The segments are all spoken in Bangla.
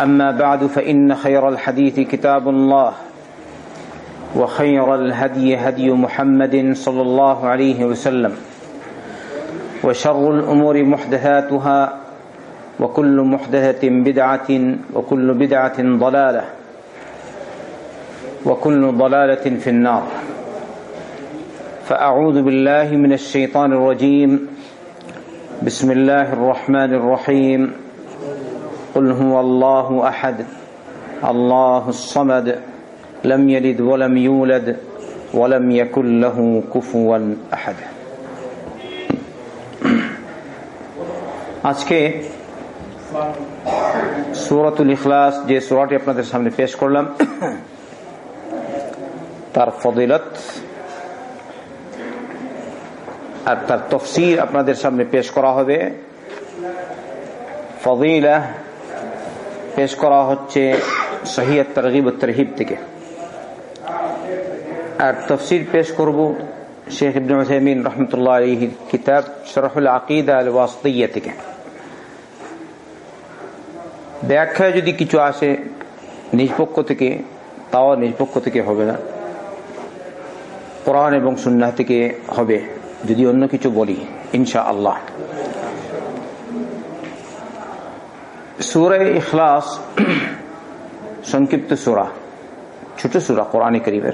أما بعد فإن خير الحديث كتاب الله وخير الهدي هدي محمد صلى الله عليه وسلم وشر الأمور محدثاتها وكل محدثة بدعة وكل بدعة ضلالة وكل ضلالة في النار فأعوذ بالله من الشيطان الرجيم بسم الله الرحمن الرحيم قل هو الله احد الله الصمد لم يلد ولم يولد ولم يكن له كفوا احد আজকে সূরাতুল ইখলাস যে সূরাটি আপনাদের সামনে পেশ করলাম তার ফজিলত আর তার তফসির আপনাদের সামনে পেশ করা হবে ফজিলা পেশ করা হচ্ছে সহিয়ত তরগিব তরহিব থেকে। আর তফসির পেশ করব শেখ ইবনে রহমতুল্লাহ কিতাব শরহুল আকিদা আল ওয়াসতিয়া থেকে। ব্যাখ্যায় যদি কিছু আসে নিজ পক্ষ থেকে, তাও নিজ পক্ষ থেকে হবে না। কোরআন এবং সুন্নাহ থেকে হবে, যদি অন্য কিছু বলি ইনশা আল্লাহ সুরে ইখলাস, সংক্ষিপ্ত সুরা, ছোট সুরা, কোরআন করিবের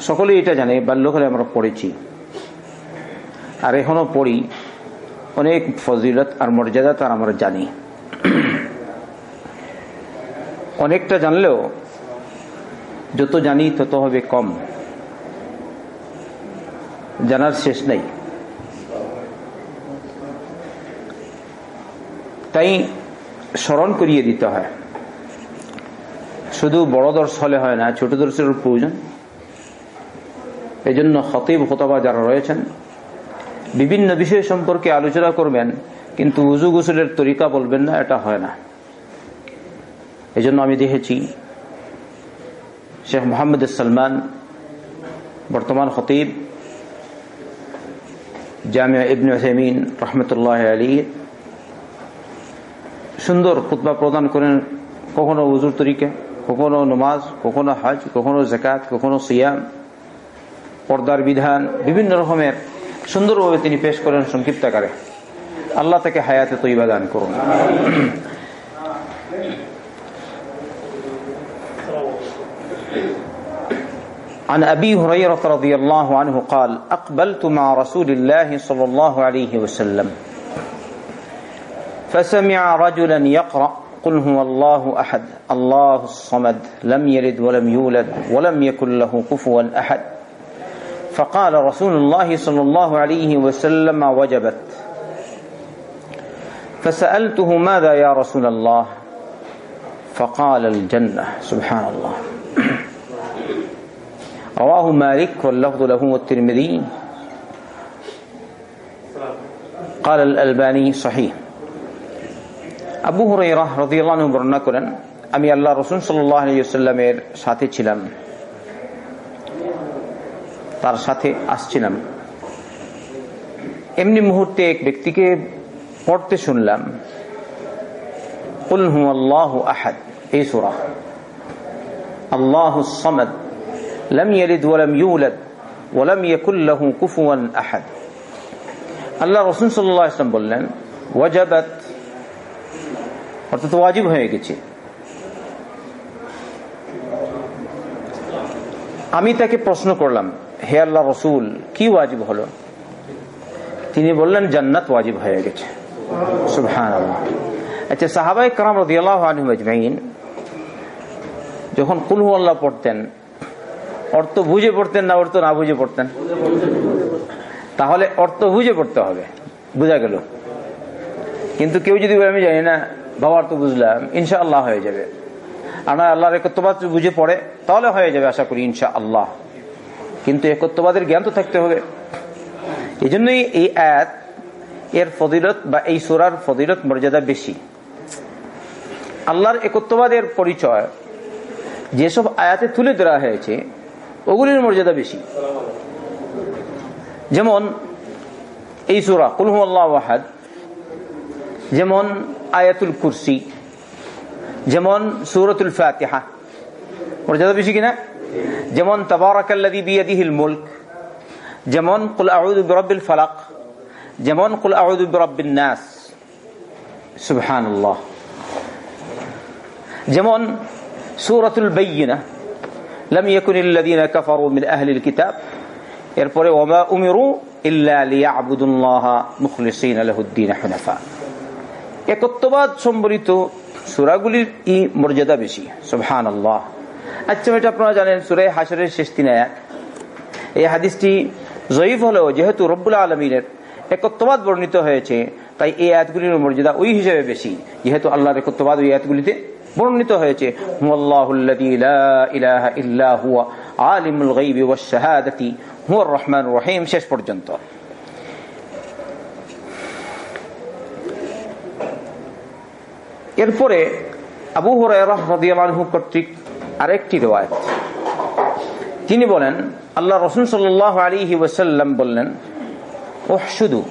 সকলেই এটা জানে বাল্যকালে আমরা পড়েছি। আর এখনও পড়ি, অনেক ফজিলত আর মর্যাদা তার আমরা জানি। অনেকটা জানলেও, যত জানি তত হবে কম। জানার শেষ নেই। তাই স্মরণ করিয়ে দিতে হয়। শুধু বড় দর্শ হলে হয় না, ছোট দর্শের প্রয়োজন। এজন্য খতিব হতবা যারা রয়েছেন, বিভিন্ন বিষয় সম্পর্কে আলোচনা করবেন, কিন্তু উজু গুসুলের তরিকা বলবেন না, এটা হয় না। এজন্য আমি দেখেছি, শেখ মোহাম্মদ সালমান, বর্তমান খতিব, জামিয়া ইবনে রহমতুল্লাহ আলী সুন্দর খুতবা প্রদান করেন কখনো উজুর তরিকা কখনো নমাজ কখনো হজ কখনো জাকাত কখনো সিয়াম পর্দার বিধান বিভিন্ন রকমের সুন্দরভাবে তিনি পেশ করেন সংক্ষিপ্ত আকারে আল্লাহ তাকে হায়াতে তৈবা দান করুন عن أبي هريرة رضي الله عنه قال أقبلت مع رسول الله صلى الله عليه وسلم فسمع رجلا يقرأ قل هو الله أحد الله الصمد لم يلد ولم يولد ولم يكن له كفوا أحد. فقال رسول الله صلى الله عليه وسلم وجبت. فسألته ماذا يا رسول الله؟ فقال الجنة سبحان الله. رواه مالك واللفظ له والترمذي. قال الألباني صحيح. আবু হুরাইরা রাদিয়াল্লাহু আনহু বর্ণনা করেন আমি আল্লাহ রাসূল সাল্লাল্লাহু আলাইহি ওয়াসাল্লামের সাথে ছিলাম তার সাথে আসছিলাম এমনি মুহূর্তে এক ব্যক্তিকে পড়তে শুনলাম কুল হুয়াল্লাহু আহাদ এই সূরা আল্লাহুস সামাদ لم يلد ولم يولد ولم يكن له كفوا احد আল্লাহ রাসূল সাল্লাল্লাহু আলাইহি ওয়াসাল্লাম বললেন ওয়াজাবাত অর্থাৎ ওয়াজিব হয়ে গেছে। আমি তাকে প্রশ্ন করলাম, হে আল্লাহ রসুল, কি ওয়াজিব হলো? তিনি বললেন, জান্নাত ওয়াজিব হয়ে গেছে। সুবহান আচ্ছা সাহাবাই কারাম রদিয়াল্লাহ আজমাইন যখন কুলহু আল্লাহ পড়তেন, অর্থ বুঝে পড়তেন না, অর্থ না বুঝে পড়তেন? তাহলে অর্থ বুঝে পড়তে হবে, বোঝা গেল। কিন্তু কেউ যদি আমি জানি না বাবার তো বুঝলাম, ইনশাআল্লাহ হয়ে যাবে। আমরা আল্লাহর একত্রবাদ বুঝে পড়ে, তাহলে হয়ে যাবে আশা করি ইনশা আল্লাহ কিন্তু একত্রবাদের জ্ঞান তো থাকতে হবে। এই জন্যই এই আয়াত, এর ফদিলত বা এই সুরার ফদিলত মর্যাদা বেশি। আল্লাহর একত্রবাদের পরিচয়, যেসব আয়াতে তুলে ধরা হয়েছে, ওগুলির মর্যাদা বেশি। যেমন, এই সুরা কুলহু আল্লাহ যেমন আয়াতুল কুরসি, যেমন সুরতুল ফাতিহা। মর্যাদা বেশি কিনা? যেমন তবারাকাল্লাযী বিয়াদিহিল মুলক, যেমন কুল আউযু বিরাব্বিল ফালাক, যেমন কুল আউযু বিরাব্বিন নাস। সুবহানাল্লাহ। যেমন সুরাতুল বাইয়িনা লাম ইয়াকুনিল লাযীনা কাফারু মিন আহলিল কিতাব। এরপরে ওমা উমিরু ইল্লা লিয়াবুদুল্লাহ মুখলিসিনা লাহুদ্দিন হুনাফা। একত্ববাদ সম্বলিত সুরাগুলির ই মর্যাদা বেশি। সুবহানাল্লাহ। আচ্ছা এটা আপনারা জানেন সুরাই হাসরের শেষ তিন আয়াত? এই হাদিসটি জয়ীফ হলেও যেহেতু রব্বুল আলমিনের একত্ববাদ বর্ণিত হয়েছে, তাই এই আয়াতগুলির মর্যাদা ওই হিসেবে বেশি, যেহেতু আল্লাহর একত্ববাদ ওই আয়াতগুলিতে বর্ণিত হয়েছে। আলিমুল গাইবি ওয়াশ শাহাদাতি, হুয়ার রহমান রহিম, শেষ পর্যন্ত। এরপরে আবু হরাহ কর্তৃক আরেকটি রেওয়ায়ত। তিনি বলেন আল্লাহ রসুল সাল আলী ওসাল্লাম বললেন ওহ শুধু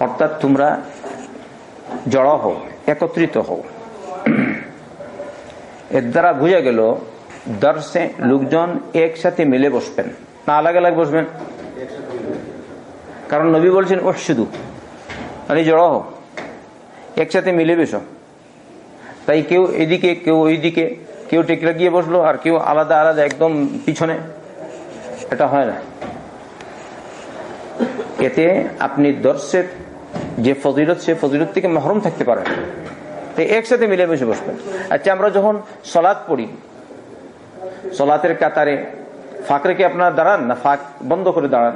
অর্থাৎ তোমরা জড় হও, একত্রিত হও। এর দ্বারা বুঝা গেল, দর্শে লোকজন একসাথে মিলে বসবেন। না, আলাগ আলাগ বসবেন। কারণ নবী বলছেন ওহ শুধু মানে জড় হও। একসাথে মিলে বেশো। তাই কেউ এদিকে, কেউ ওইদিকে, কেউ টেকরা গিয়ে বসল, আর কেউ আলাদা আলাদা, একদম পিছনে। এটা হয় না। এতে আপনি দর্শের যে ফজিলত, সে ফজিলত থেকে মহরম থাকতে পারেন তো একসাথে মিলে বসে বসবেন। আচ্ছা আমরা যখন সলাদ পড়ি, সলাতের কাতারে ফাঁক রেখে আপনারা দাঁড়ান, না ফাঁক বন্ধ করে দাঁড়ান?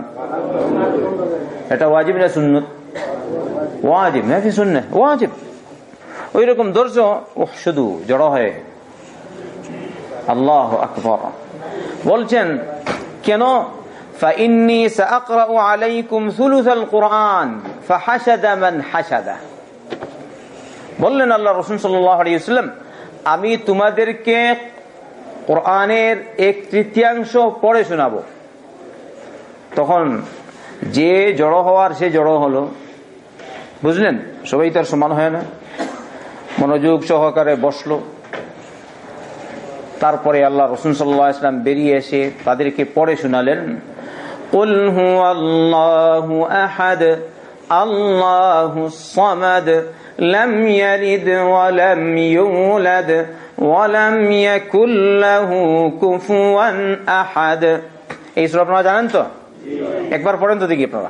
এটা ওয়াজিব না সুন্নত? ওয়াজিব না কি শুননে ওয়াজিব ওই রকম দর্শ শুধু জড়ো হয়ে আল্লাহ আকবর বলছেন কেন فإني سأقرأ عليكم ثلث القرآن فحشد من حشد বললেন আল্লাহ রসুল সাল্লাম আমি তোমাদেরকে কোরআনের এক তৃতীয়াংশ পড়ে শোনাবো তখন যে জড়ো হওয়ার সে জড়ো হলো বুঝলেন সবাই তার সমান হয় না মনোযোগ সহকারে বসলো তারপরে আল্লাহ রসুন সাল্লাহ ইসলাম বেরিয়ে এসে তাদেরকে পড়ে শোনালেন قل هو الله أحد الله الصمد لم يلد ولم يولد ولم يكن له كفوا أحد এই সুরা আপনারা জানেন তো একবার পড়েন তো দেখি আপনারা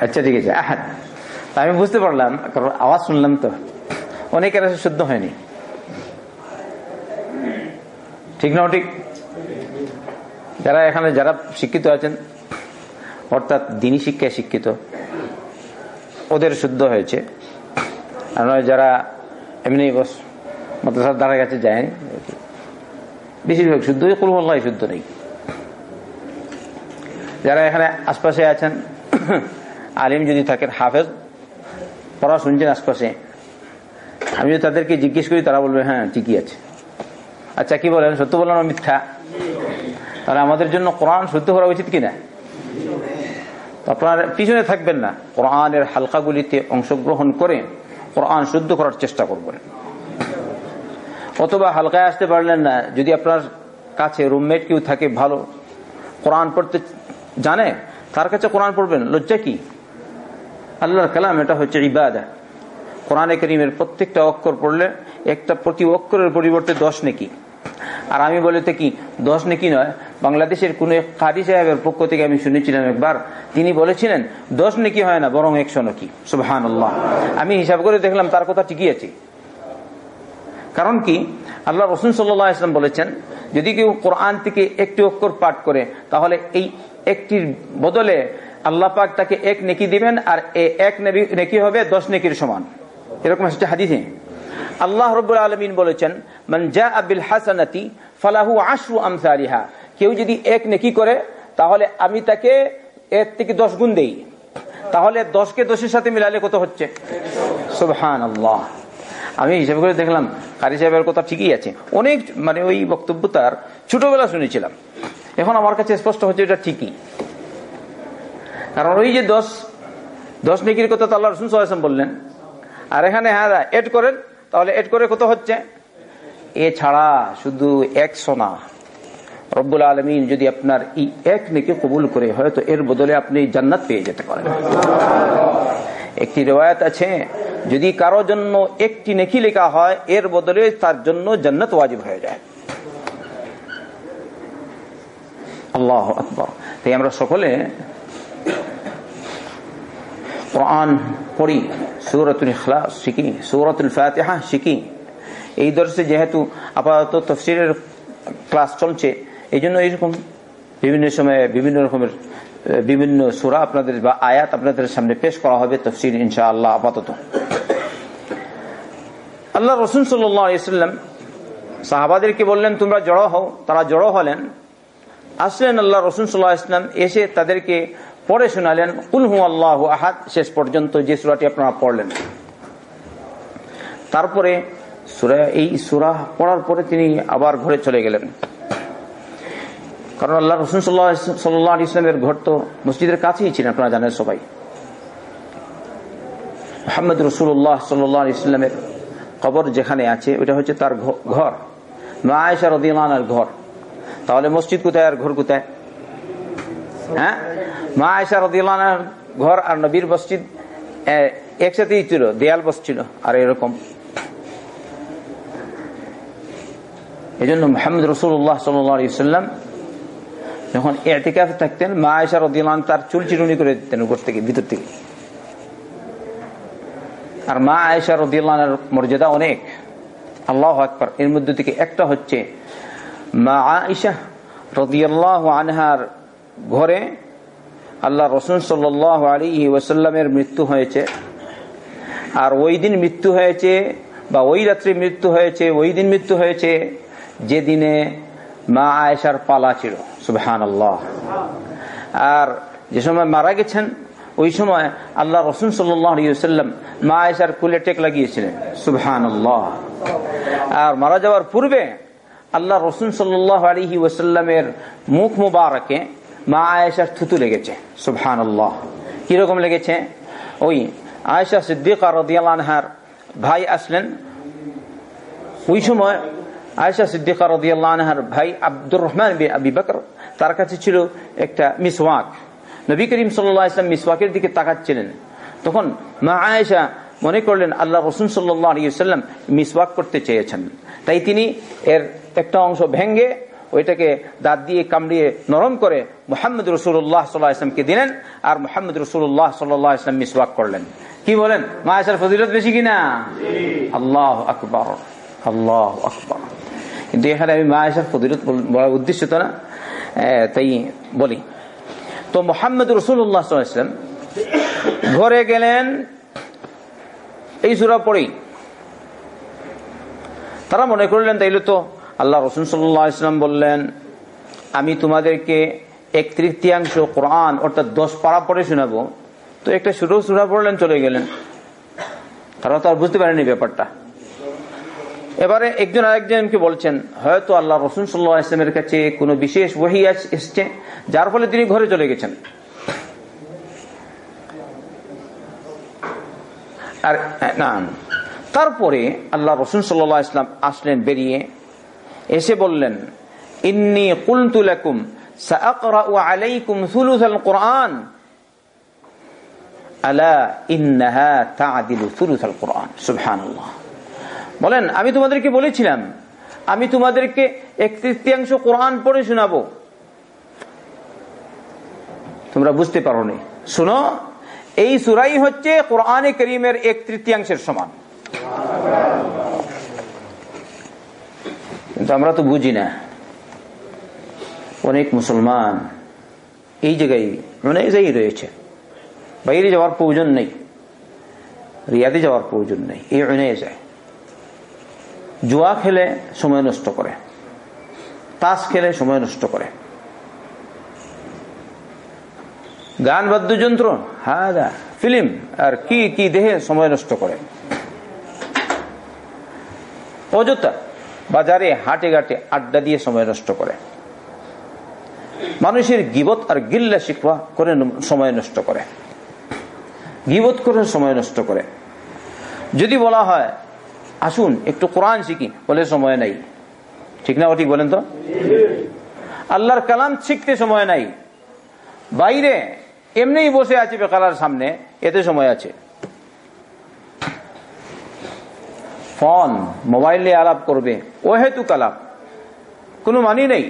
আচ্ছা ঠিক আছে, আহাদ। আমি বুঝতে পারলাম, কারণ আওয়াজ শুনলাম তো। অনেকের শুদ্ধ হয়নি। ঠিক না, ঠিক? যারা এখানে, যারা শিক্ষিত আছেন, অর্থাৎ দিনী শিক্ষায় শিক্ষিত, ওদের শুদ্ধ হয়েছে। আর নয়, যারা এমনি বস, মাদ্রাসার দ্বারা কাছে যায়নি। বেশিরভাগ শুদ্ধ কুলমল্লাই শুদ্ধ নেই। যারা এখানে আশপাশে আছেন আলিম যদি থাকেন হাফেজ, পড়া শুনছেন আশপাশে। আমি যদি তাদেরকে জিজ্ঞেস করি, তারা বলবে হ্যাঁ ঠিকই আছে। আচ্ছা কি বলেন? সত্য বললাম মিথ্যা? তাহলে আমাদের জন্য কোরআন শুদ্ধ করা উচিত কিনা? আপনার পিছনে থাকবেন না। কোরআনের হালকাগুলিতে অংশগ্রহণ করে কোরআন শুদ্ধ করার চেষ্টা করবেন। অথবা হালকায় আসতে পারলেন না, যদি আপনার কাছে রুমমেট কেউ থাকে ভালো, কোরআন পড়তে জানে, তার কাছে কোরআন পড়বেন, লজ্জা কি? আল্লাহর কালাম এটা হচ্ছে ইবাদা। কোরআনে করিমের প্রত্যেকটা অক্ষর পড়লে একটা প্রতি অক্ষরের পরিবর্তে দশ নাকি। আর আমি বলে তো কি দশ নাকি নয়, বাংলাদেশের কোন কারি সাহেবের পক্ষ থেকে আমি শুনেছিলাম একবার, তিনি বলেছিলেন, দশ নাকি হয় না, বরং একশো নাকি। সুবহান আমি হিসাব করে দেখলাম, তার কথা ঠিকই আছে। কারণ কি? আল্লাহ রসুন সাল্লাহ ইসলাম বলেছেন, যদি কেউ কোরআন থেকে একটি অক্ষর পাঠ করে, তাহলে এই একটির বদলে আল্লাহ পাক তাকে এক নেকি দিবেন আর এক নেকি হবে দশ নেকির সমান। এরকম হচ্ছে হাদিসে। আল্লাহ রব্বুল আলমিন বলেছেন মঞ্জা আবিল হাসানাতি ফালাহু আশু আমসালিহা। কেউ যদি এক নেকি করে, তাহলে আমি তাকে এর থেকে দশ গুণ দেই। তাহলে দশকে দশের সাথে মিলালে কত হচ্ছে? সুবহান আল্লাহ আমি হিসাব করে দেখলাম, কারি সাহেবের কথা ঠিকই আছে। অনেক মানে ওই বক্তব্য তার ছোটবেলা শুনেছিলাম। এখন আমার কাছে স্পষ্ট হচ্ছে এটা ঠিকই। কারণ ওই যে দশ দশ নেকির কথা তো আল্লাহ সাল্লাম বললেন। আর এখানে হ্যাঁ এড করেন, তাহলে এড করে কত হচ্ছে? এছাড়া শুধু এক সোনা রব্বুল আলমিন যদি আপনার এই এক নেকে কবুল করে, হয়তো এর বদলে আপনি জান্নাত পেয়ে যেতে পারেন। একটি রেওয়ায়ত আছে, যদি কারও জন্য একটি নেকি লেখা হয়, এর বদলে তার জন্য জান্নাত ওয়াজিব হয়ে যায়। আল্লাহ আকবর। তাই আমরা সকলে কোরআন পড়ি, সুরতুল ইখলাস শিখি, সুরতুল ফাতিহা শিখি। এই দর্শে যেহেতু আপাতত তফসিরের ক্লাস চলছে এই জন্য এইরকম বিভিন্ন সময়ে বিভিন্ন রকমের বিভিন্ন সুরা আপনাদের বা আয়াত আপনাদের সামনে পেশ করা হবে তফসির ইনশা আল্লাহ আপাতত আল্লাহ রসুন সাল্লাম সাহাবাদেরকে বললেন, তোমরা জড়ো হও। তারা জড়ো হলেন। আসলেন আল্লাহ রসুন সাল্লাহ ইসলাম এসে তাদেরকে পড়ে শোনালেন কুলহু আল্লাহ আহাদ শেষ পর্যন্ত যে সুরাটি আপনারা পড়লেন। তারপরে সুরা এই সুরা পড়ার পরে তিনি আবার ঘরে চলে গেলেন। কারণ আল্লাহ রসুন সাল্লাহ ইসলামের ঘর তো মসজিদের কাছেই ছিলেন, আপনারা জানেন সবাই। মোহাম্মদ রসুল্লাহ সাল্লাহ ইসলামের কবর যেখানে আছে ওটা হচ্ছে তার ঘর। মা ঘর। তাহলে মসজিদ কোথায় আর ঘর কোথায়? হ্যাঁ? মা আয়সা রদিয়ানার ঘর আর নবীর মসজিদ একসাথেই ছিল, দেয়াল বসছিল, আর এরকম। এই জন্য মোহাম্মদ রসুল্লাহ সাল্লাম যখন এতেকাফ থাকতেন মা আয়সা রদিয়ান তার চুল চিরুনি করে দিতেন উপর থেকে, ভিতর থেকে। আর মা আয়সা রদিয়ানের মর্যাদা অনেক। আল্লাহ আকবর। এর মধ্যে থেকে একটা হচ্ছে মা আয়সা রদিয়াল্লাহ আনহার ঘরে আল্লাহ রসুন সাল্লাহ আলী ওয়াসাল্লামের মৃত্যু হয়েছে। আর ওই দিন মৃত্যু হয়েছে বা ওই রাত্রে মৃত্যু হয়েছে, ওই দিন মৃত্যু হয়েছে যেদিনে মা আয়েশার পালা ছিল সুবহান আল্লাহ আর যে সময় মারা গেছেন, ওই সময় আল্লাহ রসুন সাল্লাম মা আয়েশার কুলে টেক লাগিয়েছিলেন সুবহান আল্লাহ আর মারা যাওয়ার পূর্বে আল্লাহ রসুন সাল্লাহ আলহি ওসাল্লামের মুখ মুবারকে মা আয়েশার থুতু লেগেছে সুবহান আল্লাহ কীরকম লেগেছে? ওই আয়েশা সিদ্দিকা রদিয়ালহার ভাই আসলেন। ওই সময় আয়েশা সিদ্দিকা রদিয়ালহার ভাই আব্দুর রহমান আবি বকর, তার কাছে ছিল একটা মিসওয়াক। নবী করিম সাল্লাহ ইসলাম মিসওয়াকের দিকে তাকাচ্ছিলেন। তখন মা আয়েশা মনে করলেন আল্লাহ রসুন সাল্লাহ আলিয়াল্লাম মিসওয়াক করতে চেয়েছেন। তাই তিনি এর একটা অংশ ভেঙ্গে ওইটাকে দাঁত দিয়ে কামড়িয়ে নরম করে মোহাম্মদ রসুল্লাহ সাল্লাহ ইসলামকে দিলেন আর মোহাম্মদ রসুল্লাহ সাল্লাহ ইসলাম মিসওয়াক করলেন। কি বলেন? মা আয়েশার ফজিলত বেশি কিনা? আল্লাহ আকবর আল্লাহ আকবর। কিন্তু এখানে আমি মা আয়েশার ফজিলত বলার উদ্দেশ্য তো না। তাই বলি। তো মোহাম্মদ রসুল্লাহ সাল্লাম ঘরে গেলেন, এই সুরা পড়েই। তারা মনে করলেন, তাইলে তো আল্লাহ রসুন সাল্লাহ ইসলাম বললেন, আমি তোমাদেরকে এক তৃতীয়াংশ কোরআন, অর্থাৎ দশ পাড়া পড়ে শোনাবো। তো একটা সুরো সুরা পড়লেন, চলে গেলেন। তারা তো আর বুঝতে পারেনি ব্যাপারটা। এবারে একজন আরেকজনকে বলছেন, হয়তো আল্লাহ রসুন সাল্লাহ ইসলামের কাছে কোনো বিশেষ ওহি এসছে, যার ফলে তিনি ঘরে চলে গেছেন। আর, না তারপরে আল্লাহ রসুন সাল্লাহ ইসলাম আসলেন, বেরিয়ে এসে বললেন, ইন্নি কুলতুলাকুম আলাইকুম সুলুসাল কোরআন। আলা ইন্নাহা তাআদিলু সুলুসাল কোরআন। সুবহানাল্লাহ। বলেন, আমি তোমাদেরকে বলেছিলাম, আমি তোমাদেরকে এক তৃতীয়াংশ কোরআন পড়ে শোনাবো। তোমরা বুঝতে পারো নি শুনো, এই সুরাই হচ্ছে কোরআনে করিমের এক তৃতীয়াংশের সমান। কিন্তু আমরা তো বুঝি না। অনেক মুসলমান এই জায়গায় মানে এই রয়েছে। বাইরে যাওয়ার প্রয়োজন নেই। রিয়াদে যাওয়ার প্রয়োজন নেই। এই অনে যায় জুয়া খেলে সময় নষ্ট করে। তাস খেলে সময় নষ্ট করে। গান, বাদ্যযন্ত্র হ্যাঁ ফিল্ম আর কি কি দেহে সময় নষ্ট করে। অযথা বাজারে হাটে ঘাটে আড্ডা দিয়ে সময় নষ্ট করে। মানুষের গিবত আর গিল্লা শিখবা করে সময় নষ্ট করে। গিবত করে সময় নষ্ট করে। যদি বলা হয়, আসুন একটু কোরআন শিখি, বলে সময় নাই। ঠিক না ও ঠিক বলেন তো? আল্লাহর কালাম শিখতে সময় নাই। বাইরে এমনিই বসে আছে বেকালার সামনে, এতে সময় আছে। ফোন, মোবাইল নিয়ে আলাপ করবে। ও হেতু আলাপ কোনো মানি নেই।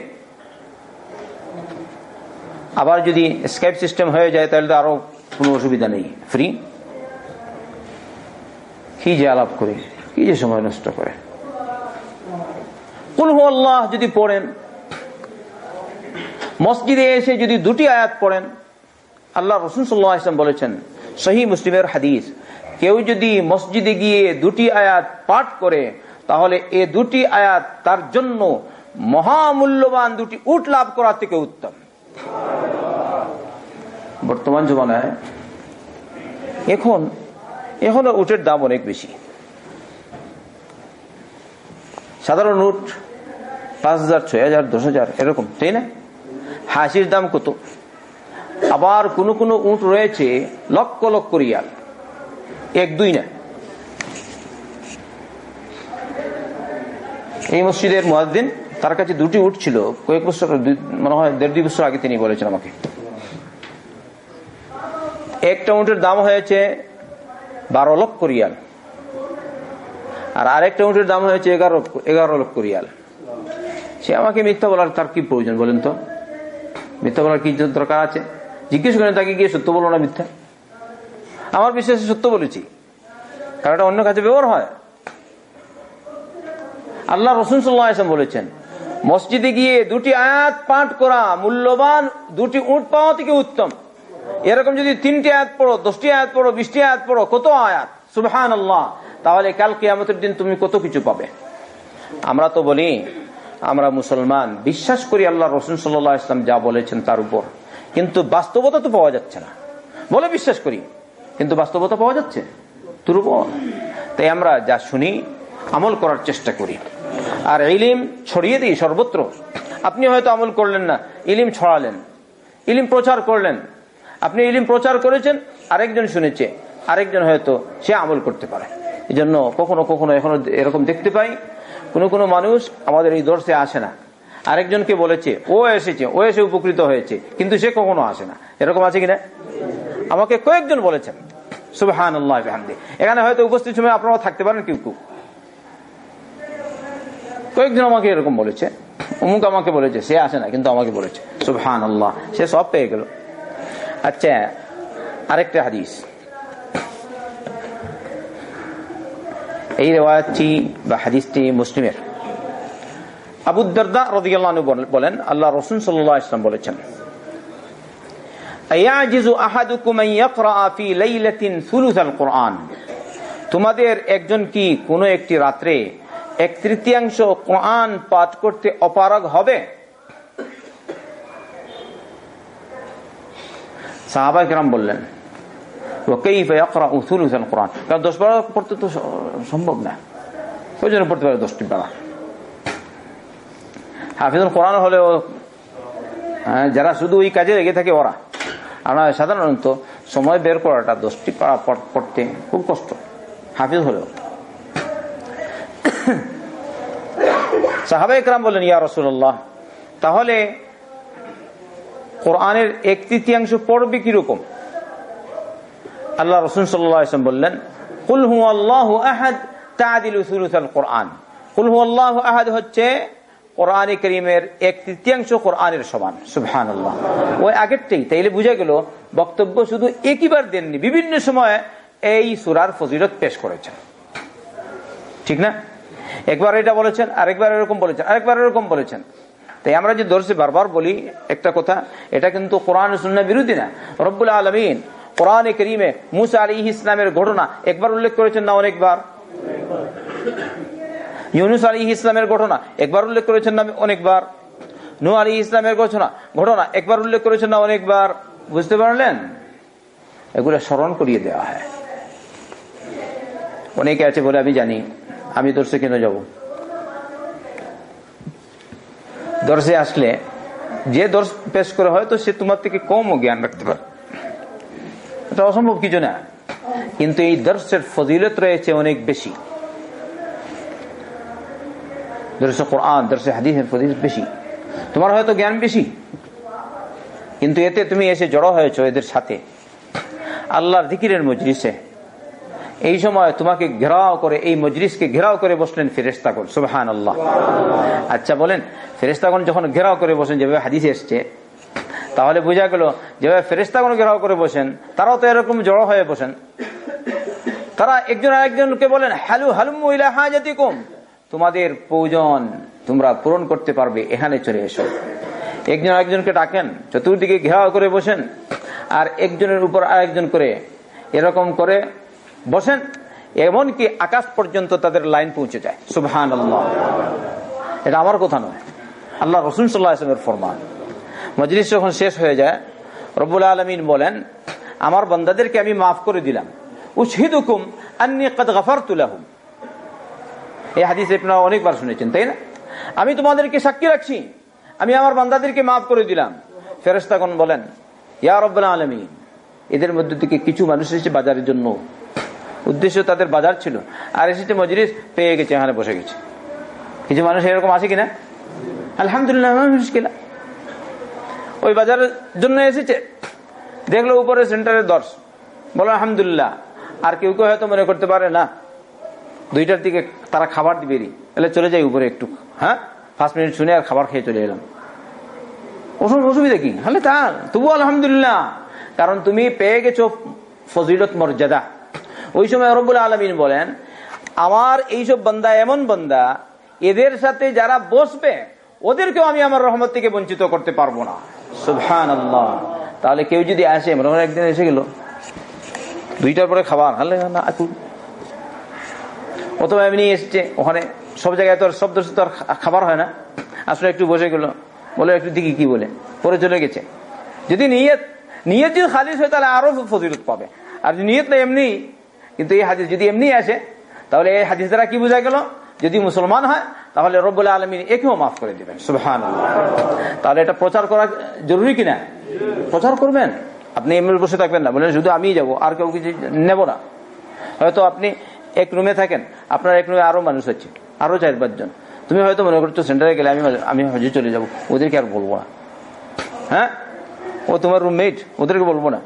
আবার যদি স্কাইপ সিস্টেম হয়ে যায়, তাহলে তো আরও কোনো অসুবিধা নেই। ফ্রি কি যে আলাপ করে, কি যে সময় নষ্ট করে। কুলহু আল্লাহ যদি পড়েন। মসজিদে এসে যদি দুটি আয়াত পড়েন, আল্লাহ রসুন সাল্লাহ ইসলাম বলেছেন সহি মুসলিমের হাদিস কেউ যদি মসজিদে গিয়ে দুটি আয়াত পাঠ করে, তাহলে এ দুটি আয়াত তার জন্য মহামূল্যবান দুটি উট লাভ করার থেকে উত্তম। বর্তমান জমানায় এখন এখন উটের দাম অনেক বেশি। সাধারণ উট পাঁচ হাজার, ছয় হাজার, দশ হাজার, এরকম, তাই না? হাসির দাম কত? আবার কোন কোন উট রয়েছে লক্ষ লক্ষ রিয়াল। এক, দুই না। এই মসজিদের মহাদিন তার কাছে দুটি উঠ ছিল। কয়েক বছর মনে হয় দেড়, দুই বছর আগে তিনি বলেছেন আমাকে। একটা উটের দাম হয়েছে বারো লক্ষ রিয়াল। আর আরেকটা উটের দাম হয়েছে এগারো এগারো লক্ষ রিয়াল। সে আমাকে মিথ্যা বলার তার কি প্রয়োজন বলেন তো? মিথ্যা বলার কি দরকার আছে? জিজ্ঞেস করেন, তাকে গিয়ে সত্য বলো না মিথ্যা। আমার বিশ্বাসে সত্য বলেছি। কারণ এটা অন্য কাছে ব্যবহার হয়। আল্লাহ রসুন সাল্লাম বলেছেন, মসজিদে গিয়ে দুটি আয়াত পাঠ করা মূল্যবান, দুটি উঠ পাওয়া থেকে উত্তম। এরকম যদি তিনটি আয়াত পড়ো, দশটি আয়াত পড়ো, বিশটি আয়াত পড়ো, কত আয়াত? সুবহান আল্লাহ তাহলে কাল কেয়ামতের দিন তুমি কত কিছু পাবে? আমরা তো বলি, আমরা মুসলমান, বিশ্বাস করি আল্লাহ রসুন সাল্লাহ ইসলাম যা বলেছেন তার উপর। কিন্তু বাস্তবতা তো পাওয়া যাচ্ছে না। বলে বিশ্বাস করি। কিন্তু বাস্তবতা পাওয়া যাচ্ছে। উপর তাই আমরা যা শুনি, আমল করার চেষ্টা করি। আর ইলিম ছড়িয়ে দিই সর্বত্র। আপনি হয়তো আমল করলেন না, ইলিম ছড়ালেন। ইলিম প্রচার করলেন। আপনি ইলিম প্রচার করেছেন, আরেকজন শুনেছে। আরেকজন হয়তো সে আমল করতে পারে। এই জন্য কখনো কখনো এখনও এরকম দেখতে পাই। কোনো কোনো মানুষ আমাদের এই দর্শে আসে না। আরেকজনকে বলেছে, ও এসেছে, ও এসে উপকৃত হয়েছে। কিন্তু সে কখনো আসে না। এরকম আছে কিনা? আমাকে কয়েকজন বলেছেন। সুবহান এখানে হয়তো উপস্থিত সময় আপনারা থাকতে পারেন কেউ কেউ। কয়েকজন আমাকে এরকম বলেছে। অমুক আমাকে বলেছে, সে আসে না, কিন্তু আমাকে বলেছে সুবহান আল্লাহ সে সব পেয়ে গেল। আচ্ছা আরেকটা হাদিস। এই রেওয়ায়তটি বা হাদিসটি মুসলিমের। আবুদ্দারদা রদিয়াল্লাহ বলেন, আল্লাহ রসুন সাল্লাহ ইসলাম বলেছেন তোমাদের একজন কি কোন একটি রাত্রে এক তৃতীয়াংশ কোরআন পাঠ করতে অপারগ হবে? সাহাবাই বললেন দশ পড়তে তো সম্ভব না। ওই জন্য পড়তে দশটি কোরআন হলেও যারা শুধু ওই কাজে লেগে থাকে ওরা। আমরা সাধারণত সময় বের করাটা দশটি পাড়া পড়তে খুব কষ্ট। হাফিজ হলেও। সাহাবা একরাম বলেন ইয়া রসুল্লাহ তাহলে কোরআনের এক তৃতীয়াংশ পড়বে কীরকম? আল্লাহ রসুন সাল্লাম বললেন, কুল হু আল্লাহ আহাদ, তাদিল কোরআন। কুলহু আল্লাহ আহাদ হচ্ছে কোরআন করিমের এক তৃতীয়াংশ কোরআনের সমান। আল্লাহ ওই আগেরটাই। তাইলে বুঝা গেল, বক্তব্য শুধু একইবার দেননি, বিভিন্ন সময় এই সুরার ফজিরত পেশ করেছেন। ঠিক না? একবার এটা বলেছেন, আরেকবার এরকম বলেছেন, আরেকবার এরকম বলেছেন। তাই আমরা যে দর্শে বারবার বলি একটা কথা, এটা কিন্তু কোরআন সুন্না বিরোধী না। রব্বুল আলমিন কোরআনে করিমে মুসা আলী ইসলামের ঘটনা একবার উল্লেখ করেছেন না অনেকবার? ইউনুস আলী ইসলামের ঘটনা, একবার উল্লেখ করেছেন না অনেকবার। নু আলী ইসলামের ঘটনা ঘটনা, একবার উল্লেখ করেছেন না অনেকবার। বুঝতে পারলেন? এগুলো স্মরণ করিয়ে দেওয়া হয়। অনেকে আছে বলে আমি জানি, আমি দর্শে কেন যাব? দর্শে আসলে যে দর্শ পেশ করে হয়তো সে তোমার থেকে কমও জ্ঞান রাখতে পারে। এটা অসম্ভব কিছু না। কিন্তু এই দর্শের ফজিলত রয়েছে অনেক বেশি। দর্শে কোরআন দর্শে হাদিসের বেশি তোমার হয়তো জ্ঞান বেশি কিন্তু এতে তুমি এসে জড়ো হয়েছ এদের সাথে। আল্লাহর দিকিরের মজলিসে। এই সময় তোমাকে ঘেরাও করে, এই মজলিসকে ঘেরাও করে বসলেন ফেরেস্তাগণ সুবহান আল্লাহ আচ্ছা বলেন ফেরেস্তাগণ যখন ঘেরাও করে বসেন, যেভাবে হাদিস এসছে, তাহলে বোঝা গেল, যেভাবে ফেরেস্তাগণ ঘেরাও করে বসেন, তারাও তো এরকম জড়ো হয়ে বসেন। তারা একজন আরেকজনকে বলেন হ্যালু হালুম হাজাতি কম তোমাদের প্রয়োজন তোমরা পূরণ করতে পারবে, এখানে চলে এসো। একজন আরেকজনকে ডাকেন, চতুর্দিকে ঘেরাও করে বসেন, আর একজনের উপর আরেকজন করে এরকম করে বসেন, এমনকি আকাশ পর্যন্ত তাদের লাইন পৌঁছে যায়। সুবহান এটা আমার কথা নয়। আল্লাহ রসুন সাল্লাহামের ফরমান। মজলিস যখন শেষ হয়ে যায়, রব্বুল আলমিন বলেন, আমার বন্দাদেরকে আমি মাফ করে দিলাম। উশহিদুকুম আন্নি কদ গফার তুলাহুম এই হাদিস আপনারা অনেকবার শুনেছেন, তাই না? আমি তোমাদেরকে সাক্ষী রাখছি। আমি আমার বান্দাদেরকে মাফ করে দিলাম। ফেরেস্তাগণ বলেন, ইয়া আলমিন, এদের মধ্যে থেকে কিছু মানুষ এসেছে বাজারের জন্য। উদ্দেশ্য তাদের বাজার ছিল। আর এসেছে মজলিস, পেয়ে গেছে, এখানে বসে গেছে। কিছু মানুষ এরকম আছে কিনা? আলহামদুলিল্লাহ মুশকিলা। ওই বাজারের জন্য এসেছে। দেখল উপরে সেন্টারের দর্শ বলো, আলহামদুলিল্লাহ। আর কেউ কেউ হয়তো মনে করতে পারে, না দুইটার দিকে তারা খাবার দিবে তাহলে চলে যাই উপরে একটু। হ্যাঁ? পাঁচ মিনিট শুনে আর খাবার খেয়ে চলে এলাম। অসুবিধা কি? হলে তা তবু আলহামদুলিল্লাহ। কারণ তুমি পেয়ে গেছো ফজিলত মর্যাদা। ওই সময় রব্বুল আলমিন বলেন, আমার এইসব বন্দা এমন বন্দা, এদের সাথে যারা বসবে, ওদেরকেও আমি আমার রহমত থেকে বঞ্চিত করতে পারব না। সুহান তাহলে কেউ যদি আসে হয় একদিন এসে গেল। দুইটার পরে খাবার হালে না অথবা এমনি এসছে, ওখানে সব জায়গায় তো আর সব দোষ তো আর খাবার হয় না। আসলে একটু বসে গেল, বলে একটু দিকে কি বলে, পরে চলে গেছে। যদি নিয়ত নিয়ত যদি খালিস হয় তাহলে আরও ফজিলত পাবে। আর যদি নিয়ত না, এমনি, কিন্তু এই হাদিস যদি এমনি আসে, তাহলে এই হাদিস দ্বারা কি বোঝা গেল? যদি মুসলমান হয়, তাহলে রব্বুল আলমিন একেও মাফ করে দিবেন। সুবহান তাহলে এটা প্রচার করা জরুরি কিনা? প্রচার করবেন? আপনি এমনি বসে থাকবেন না, বলেন শুধু আমিই যাব, আর কেউ কিছু নেব না। হয়তো আপনি এক রুমে থাকেন, আপনার এক রুমে আরও মানুষ আছে, আরও চার পাঁচজন তুমি হয়তো মনে করছ সেন্টারে গেলে আমি আমি হজে চলে যাব, ওদেরকে আর বলব না। হ্যাঁ? ও তোমার রুমমেট, ওদেরকে বলব না।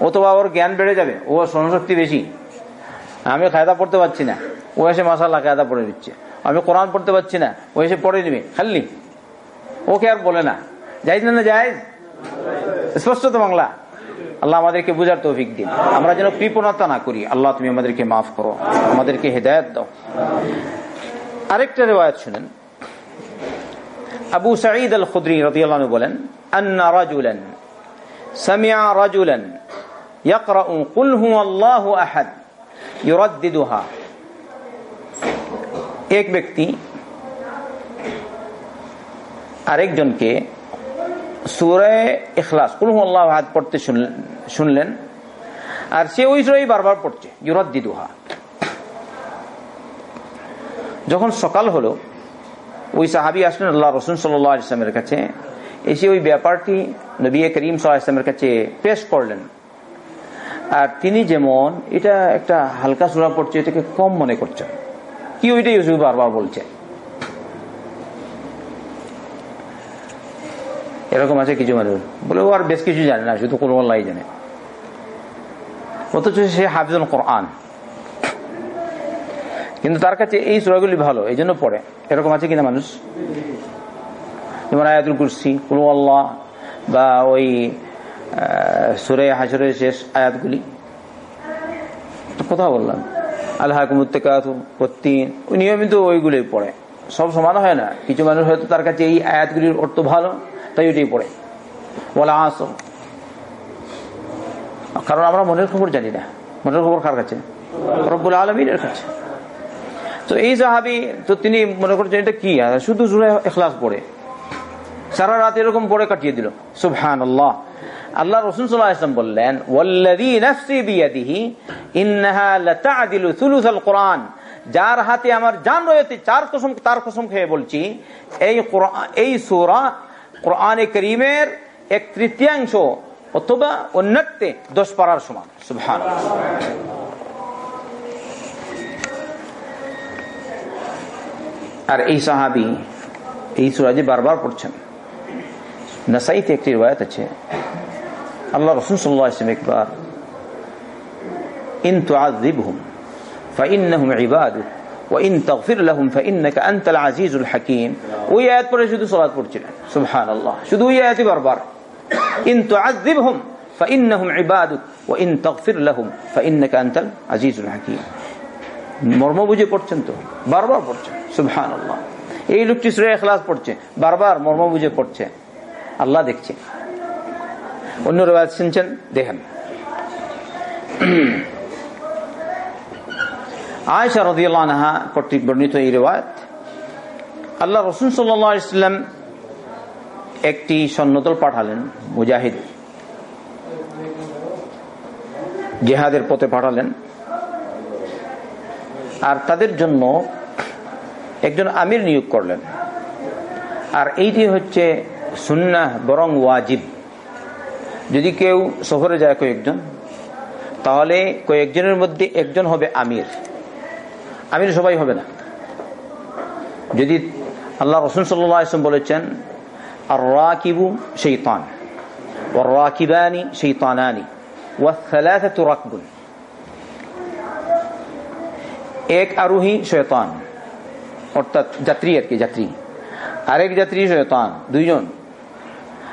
ও তো ওর জ্ঞান বেড়ে যাবে, ও স্মরণশক্তি বেশি। আমি খায়দা পড়তে পারছি না, ও এসে মাসাল্লাহ কায়দা পড়ে দিচ্ছে। আমি কোরআন পড়তে পারছি না, ও এসে পড়ে নিবে, খালি। ওকে আর বলে না। যাই না যাই স্পষ্ট তো বাংলা। আল্লাহ আমাদেরকে বুঝার তৌফিক দিন। আমরা যেন কৃপণতা না করি। আল্লাহ, তুমি আমাদেরকে মাফ করো। আমাদেরকে হেদায়ত দাও। আরেকটা রেওয়ায়ত শুনেন। আবু সাঈদ আল খুদ্রি আনহু বলেন, আন্না রাজুলান ইউরাদ্দিদুহা। এক ব্যক্তি আরেকজনকে সুরে ইখলাস। কুল হুয়াল্লাহু আহাদ পড়তে শুনলেন। আর সে ওই সুরাই বারবার পড়ছে। ইউরাদ্দিদুহা। যখন সকাল হলো, ওই সাহাবি আসলেন আল্লাহ রসুন সাল্লাহ ইসলামের কাছে। এসে ওই ব্যাপারটি নবী করিম সাল্লাহ কাছে পেশ করলেন। আর তিনি যেমন, এটা একটা হালকা সুরা পড়ছে, এটাকে কম মনে করছেন। কি ওইটাই বারবার বলছে? এরকম আছে কিছু মানুষ। বলে, ও আর বেশ কিছু জানে না, শুধু কোনো আল্লাহ জানে। অথচ সে হাফিজুল কোরআন। কিন্তু তার কাছে এই সুরাগুলি ভালো এই জন্য পড়ে। এরকম আছে কিনা মানুষ? যেমন আয়াতুল কুরসি, কুলু আল্লাহ, বা ওই সুরে হাসরের শেষ আয়াতগুলি। কথা বললাম। আল্লাহ কুমুত্তিন ওই নিয়মিত ওইগুলোই পড়ে। সব সমান হয় না। কিছু মানুষ হয়তো তার কাছে এই আয়াতগুলির অর্থ ভালো। তাই ওইটাই পড়ে। বলা আস কারণ আমরা মনের খবর জানি না। মনের খবর কার কাছে? রব্বুল আলমীর কাছে। তো এই সাহাবি, তো তিনি মনে করছেন, এটা কি? শুধু জুড়ে এখলাস পড়ে। সারা রাত এরকম পড়ে কাটিয়ে দিল। সুবহান আল্লাহ ইসলাম বললেন কোরআন। যার হাতে আমার জান রয়েছে, চার কসম, তার কসম খেয়ে বলছি, এই এই সূরা কোরআনে করিমের এক তৃতীয়াংশ অথবা অন্যত্বে দশ পারার সমান সুবহান আর এই সাহাবি এই সুরাজি বারবার পড়ছেন নাসাইতে একটি রিবায়ত আছে আল্লাহ রসুল সাল্লাহ ইসলাম একবার ইন তুআযিবহুম فإنهم عبادك وإن تغفر لهم فإنك أنت العزيز الحكيم ওই আয়াত পড়ে শুধু সালাত পড়ছিলেন সুবহানাল্লাহ শুধু ওই আয়াতই বারবার ইন তুআযিবহুম فإنهم عبادك وإن تغفر لهم فإنك أنت العزيز الحكيم মর্ম বুঝে পড়ছেন তো বারবার পড়ছেন সুবহানাল্লাহ এই লোকটি সুরে এখলাস পড়ছে বারবার মর্ম বুঝে পড়ছে আল্লাহ দেখছে অন্য রেওয়াজ শুনছেন দেখেন আয়সা রদিয়াল্লাহা কর্তৃক বর্ণিত এই রেওয়ায়ত আল্লাহ রসুন সাল্লাম একটি সন্ন্যদল পাঠালেন, মুজাহিদ। জেহাদের পথে পাঠালেন। আর তাদের জন্য একজন আমির নিয়োগ করলেন। আর এইটি হচ্ছে সুন্না বরং ওয়াজিব। যদি কেউ শহরে যায় কয়েকজন, তাহলে কয়েকজনের মধ্যে একজন হবে আমির। আমির সবাই হবে না। যদি আল্লাহ রসুন সাল্লাম বলেছেন আর রাকিবু সেইতান ও রাকিবানি সেইতানানি ওয়াসালাসাতু রাকবুন. এক আরোহী শয়তান, অর্থাৎ যাত্রী আর কি, যাত্রী। আরেক যাত্রী শয়তান, দুইজন।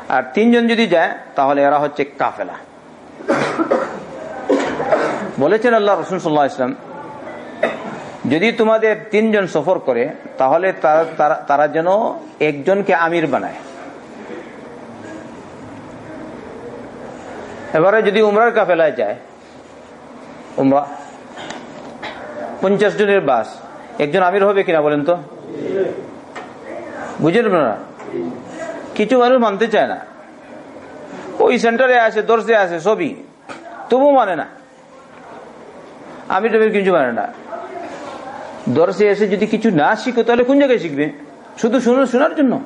আর তিনজন যদি যায়, তাহলে এরা হচ্ছে কাফেলা। বলেছেন আল্লাহ রসুন সাল্লাহ ইসলাম যদি তোমাদের তিনজন সফর করে, তাহলে তারা যেন একজনকে আমির বানায়। এবারে যদি উমরার কাফেলায় যায়, উমরা, পঞ্চাশ জনের বাস, একজন আমির হবে কিনা বলেন তো? বুঝলেন না কিছু মানুষ মানতে চায় না। ওই সেন্টারে আছে দর্শে আছে, সবই। তবু মানে না। আমি টবির কিছু মানে না। দর্শে এসে যদি কিছু না শিখো, তাহলে কোন জায়গায় শিখবে? শুধু শুনো, শোনার জন্য।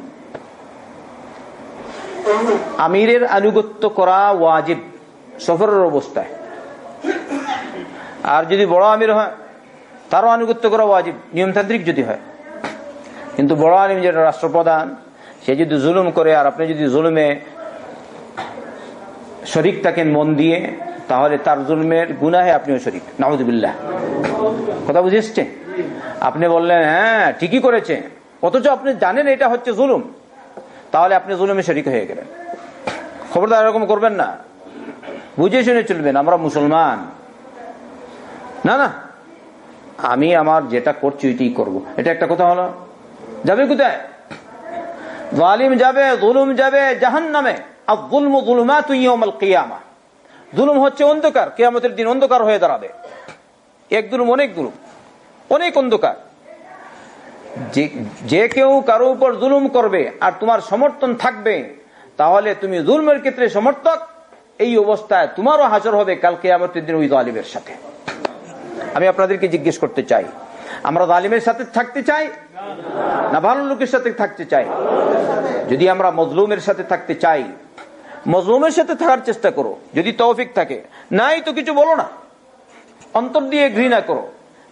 আমিরের আনুগত্য করা ওয়াজিব, সফরের অবস্থায়। আর যদি বড় আমির হয়, তারও আনুগত্য করা ওয়াজিব, নিয়মতান্ত্রিক যদি হয়। কিন্তু বড় আলিম যেটা রাষ্ট্রপ্রধান, সে যদি জুলুম করে আর আপনি যদি জুলুমে শরিক থাকেন মন দিয়ে, তাহলে তার জুলমের গুনাহে আপনিও শরিক। নাহদুবিল্লাহ কথা বুঝে আপনি বললেন হ্যাঁ ঠিকই করেছে অথচ আপনি জানেন এটা হচ্ছে জুলুম। তাহলে আপনি জুলুমে শরিক হয়ে গেলেন। খবরদার এরকম করবেন না। বুঝে শুনে চলবেন, আমরা মুসলমান। না না। আমি আমার যেটা করছি, ওইটাই করব। এটা একটা কথা হলো। যাবে কোথায়? জালিম যাবে, জুলুম যাবে জাহান নামে অন্ধকার, কেয়ামতের দিন অন্ধকার হয়ে দাঁড়াবে। এক দুলুম অনেক দুলুম অনেক অন্ধকার। যে কেউ কারও উপর জুলুম করবে আর তোমার সমর্থন থাকবে, তাহলে তুমি জুলমের ক্ষেত্রে সমর্থক। এই অবস্থায় তোমারও হাজর হবে কালকে আমাদের দিন ওই জালিমের সাথে। আমি আপনাদেরকে জিজ্ঞেস করতে চাই, আমরা জালিমের সাথে থাকতে চাই না ভালো লোকের সাথে থাকতে চাই? যদি আমরা মজলুমের সাথে থাকতে চাই, মজলুমের সাথে থাকার চেষ্টা করো, যদি তৌফিক থাকে। নাই তো কিছু বলো না। অন্তর দিয়ে ঘৃণা করো।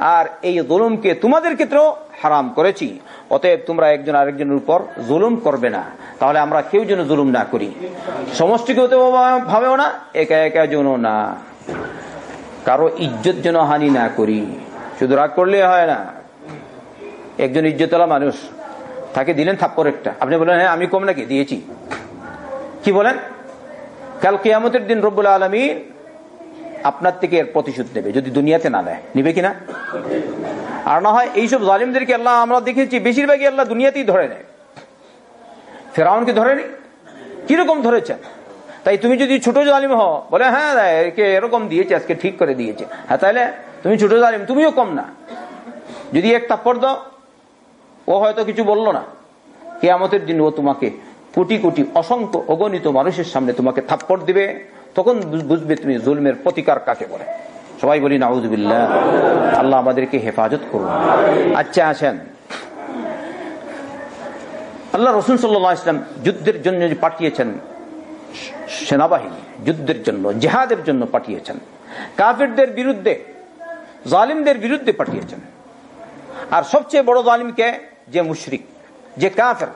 আর এই জুলুমকে তোমাদের ক্ষেত্রেও হারাম করেছি। অতএব তোমরা একজন আরেকজনের উপর জুলুম করবে না। তাহলে আমরা কেউ যেন জুলুম না করি। সমষ্টিকেও তো ভাবেও না, একা একা যেন না। কারও ইজ্জত যেন হানি না করি। শুধু রাগ করলে হয় না। একজন ইজ্জতলা মানুষ, তাকে দিলেন থাপ্পর একটা। আপনি বলেন হ্যাঁ আমি কম নাকি? দিয়েছি। কি বলেন? কাল কেয়ামতের দিন রব্বুল আলমী আপনার থেকে এর প্রতিশোধ নেবে, যদি দুনিয়াতে না নেয়। নিবে কিনা? আর না হয় এইসব জালিমদেরকে আল্লাহ, আমরা দেখেছি বেশিরভাগই আল্লাহ দুনিয়াতেই ধরে নেয়। ফেরাউনকে ধরেনি কীরকম ধরেছেন তাই তুমি যদি ছোট জালিম হও, বলে হ্যাঁ একে এরকম দিয়েছে, আজকে ঠিক করে দিয়েছে। হ্যাঁ তাহলে তুমি ছোট জালিম, তুমিও কম না। যদি এক তাপ্পর দাও ও হয়তো কিছু বলল না। কেয়ামতের দিন ও তোমাকে কোটি কোটি অসংখ্য অগণিত মানুষের সামনে তোমাকে থাপ্পড় দিবে। তখন বুঝবে তুমি জুলমের প্রতিকার কাকে বলে। সবাই বলি নাউজবিল্লাহ আল্লাহ আমাদেরকে হেফাজত করুন। আচ্ছা আসেন। আল্লাহ রসুল সাল্লাহ ইসলাম যুদ্ধের জন্য পাঠিয়েছেন, সেনাবাহিনী যুদ্ধের জন্য, জেহাদের জন্য পাঠিয়েছেন। কাফেরদের বিরুদ্ধে, জালিমদের বিরুদ্ধে পাঠিয়েছেন। আর সবচেয়ে বড় জালিমকে যে মুশরিক, যে কাফের,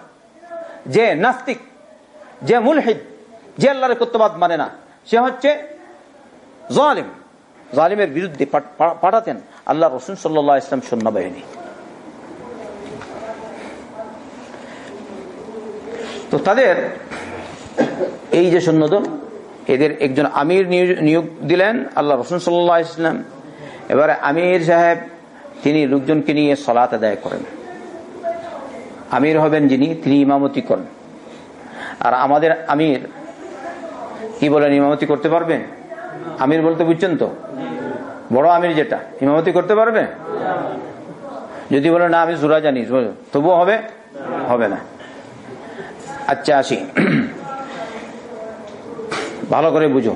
যে নাস্তিক, যে মুলহিদ, যে আল্লাহর কর্তবাদ মানে না। সে হচ্ছে জালিম। জালিমের বিরুদ্ধে পাঠাতেন আল্লাহ রসুন সাল্লাহ ইসলাম সৈন্যবাহিনী। তো তাদের এই যে সৈন্যদল, এদের একজন আমির নিয়োগ দিলেন আল্লাহ রসুন সাল্লাহ ইসলাম এবারে আমির সাহেব, তিনি লোকজনকে নিয়ে সলাত আদায় করেন। আমির হবেন যিনি, তিনি ইমামতি করেন। আর আমাদের আমির কি বলেন, ইমামতি করতে পারবেন? আমির বলতে বুঝছেন তো? বড় আমির যেটা, ইমামতি করতে পারবে? যদি বলে, না, আমি সুরা জানি তবুও হবে? হবে না। আচ্ছা আসি। ভালো করে বুঝো।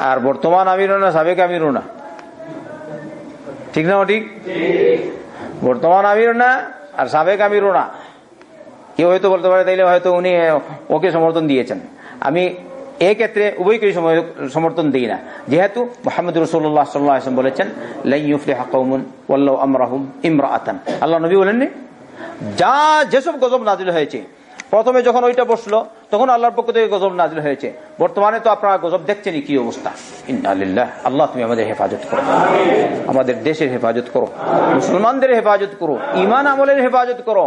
আর বর্তমান আমিরও না, সাবেক আমিরও না? ঠিক না ঠিক বর্তমান আমির না, আর সাবেক আমিরও না। কেউ হয়তো বলতে পারে, তাইলে হয়তো উনি, ওকে সমর্থন দিয়েছেন। আমি এক্ষেত্রে উভয়কে সমর্থন দিই না। যেহেতু মোহাম্মদ রসুল্লাহ সাল্লাম বলেছেন আতান আল্লাহ নবী বলেননি? যা যেসব গজব নাজিল হয়েছে, প্রথমে যখন ওইটা বসল, তখন আল্লাহর পক্ষ থেকে গজব নাজিল হয়েছে। বর্তমানে তো আপনারা গজব দেখছেনই কি অবস্থা? ইন্দালিল্লাহ আল্লাহ তুমি আমাদের হেফাজত করো। আমাদের দেশের হেফাজত করো। মুসলমানদের হেফাজত করো। ইমান আমলের হেফাজত করো।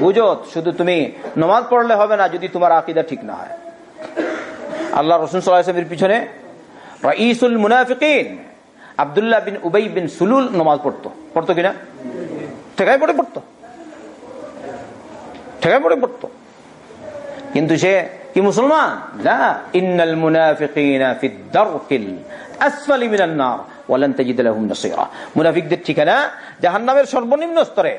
বুঝো, শুধু তুমি নমাজ পড়লে হবে না যদি তোমার আকিদা ঠিক না হয়। আল্লাহ রসুন সাল্লামের পিছনে রাইসুল মুনাফিকিন, আবদুল্লাহ বিন উবাই বিন সুলুল নমাজ পড়তো। পড়তো কিনা? ঠেকায় পড়ে পড়তো। ঠেকায় পড়ে পড়তো। কিন্তু সে কি মুসলমান? ঠিকানা জাহান্নামের সর্বনিম্ন স্তরে।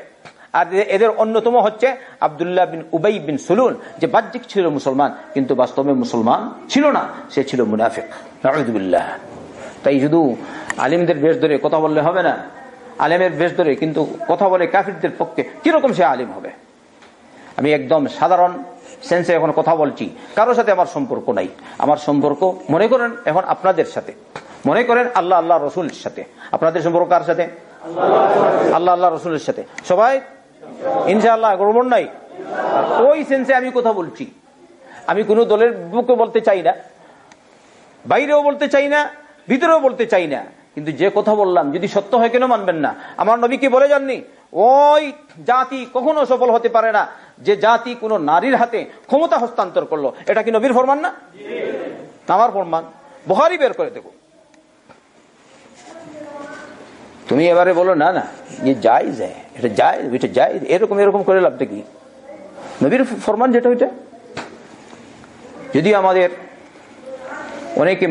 আর এদের অন্যতম হচ্ছে আবদুল্লাহ বিন উবাই বিন সুলুন, যে বাহ্যিক ছিল মুসলমান, কিন্তু বাস্তবে মুসলমান ছিল না, সে ছিল মুনাফিক। নাউযুবিল্লাহ তাই শুধু আলিমদের বেশ ধরে কথা বললে হবে না, আলেমের বেশ ধরে, কিন্তু কথা বলে কাফিরদের পক্ষে কীরকম সে আলিম হবে? আমি একদম সাধারণ সেন্সে এখন কথা বলছি, কারোর সাথে আমার সম্পর্ক নাই। আমার সম্পর্ক, মনে করেন এখন আপনাদের সাথে। মনে করেন আল্লাহ আল্লাহ রসুলের সাথে। আপনাদের সম্পর্ক কার সাথে? আল্লাহ আল্লাহ রসুলের সাথে। সবাই ইনশাআল্লাহ গড়বড় নাই। ওই সেন্সে আমি কথা বলছি। আমি কোন দলের বুকে বলতে চাই না, বাইরেও বলতে চাই না, ভিতরেও বলতে চাই না। কিন্তু যে কথা বললাম, যদি সত্য হয় কেন মানবেন না? আমার নবী কি বলে যাননি? ওই জাতি কখনো সফল হতে পারে না, যে জাতি কোন নারীর হাতে ক্ষমতা হস্তান্তর করল। এটা কি নবীর ফরমান না? আমার ফরমান। বহারি বের করে দেব। তুমি এবারে বলো, না না যে যাই যায় এটা যায় এটা যায় এরকম এরকম করে লাভটা কি? নবীর ফরমান যেটা ওইটা? যদি আমাদের অনেকে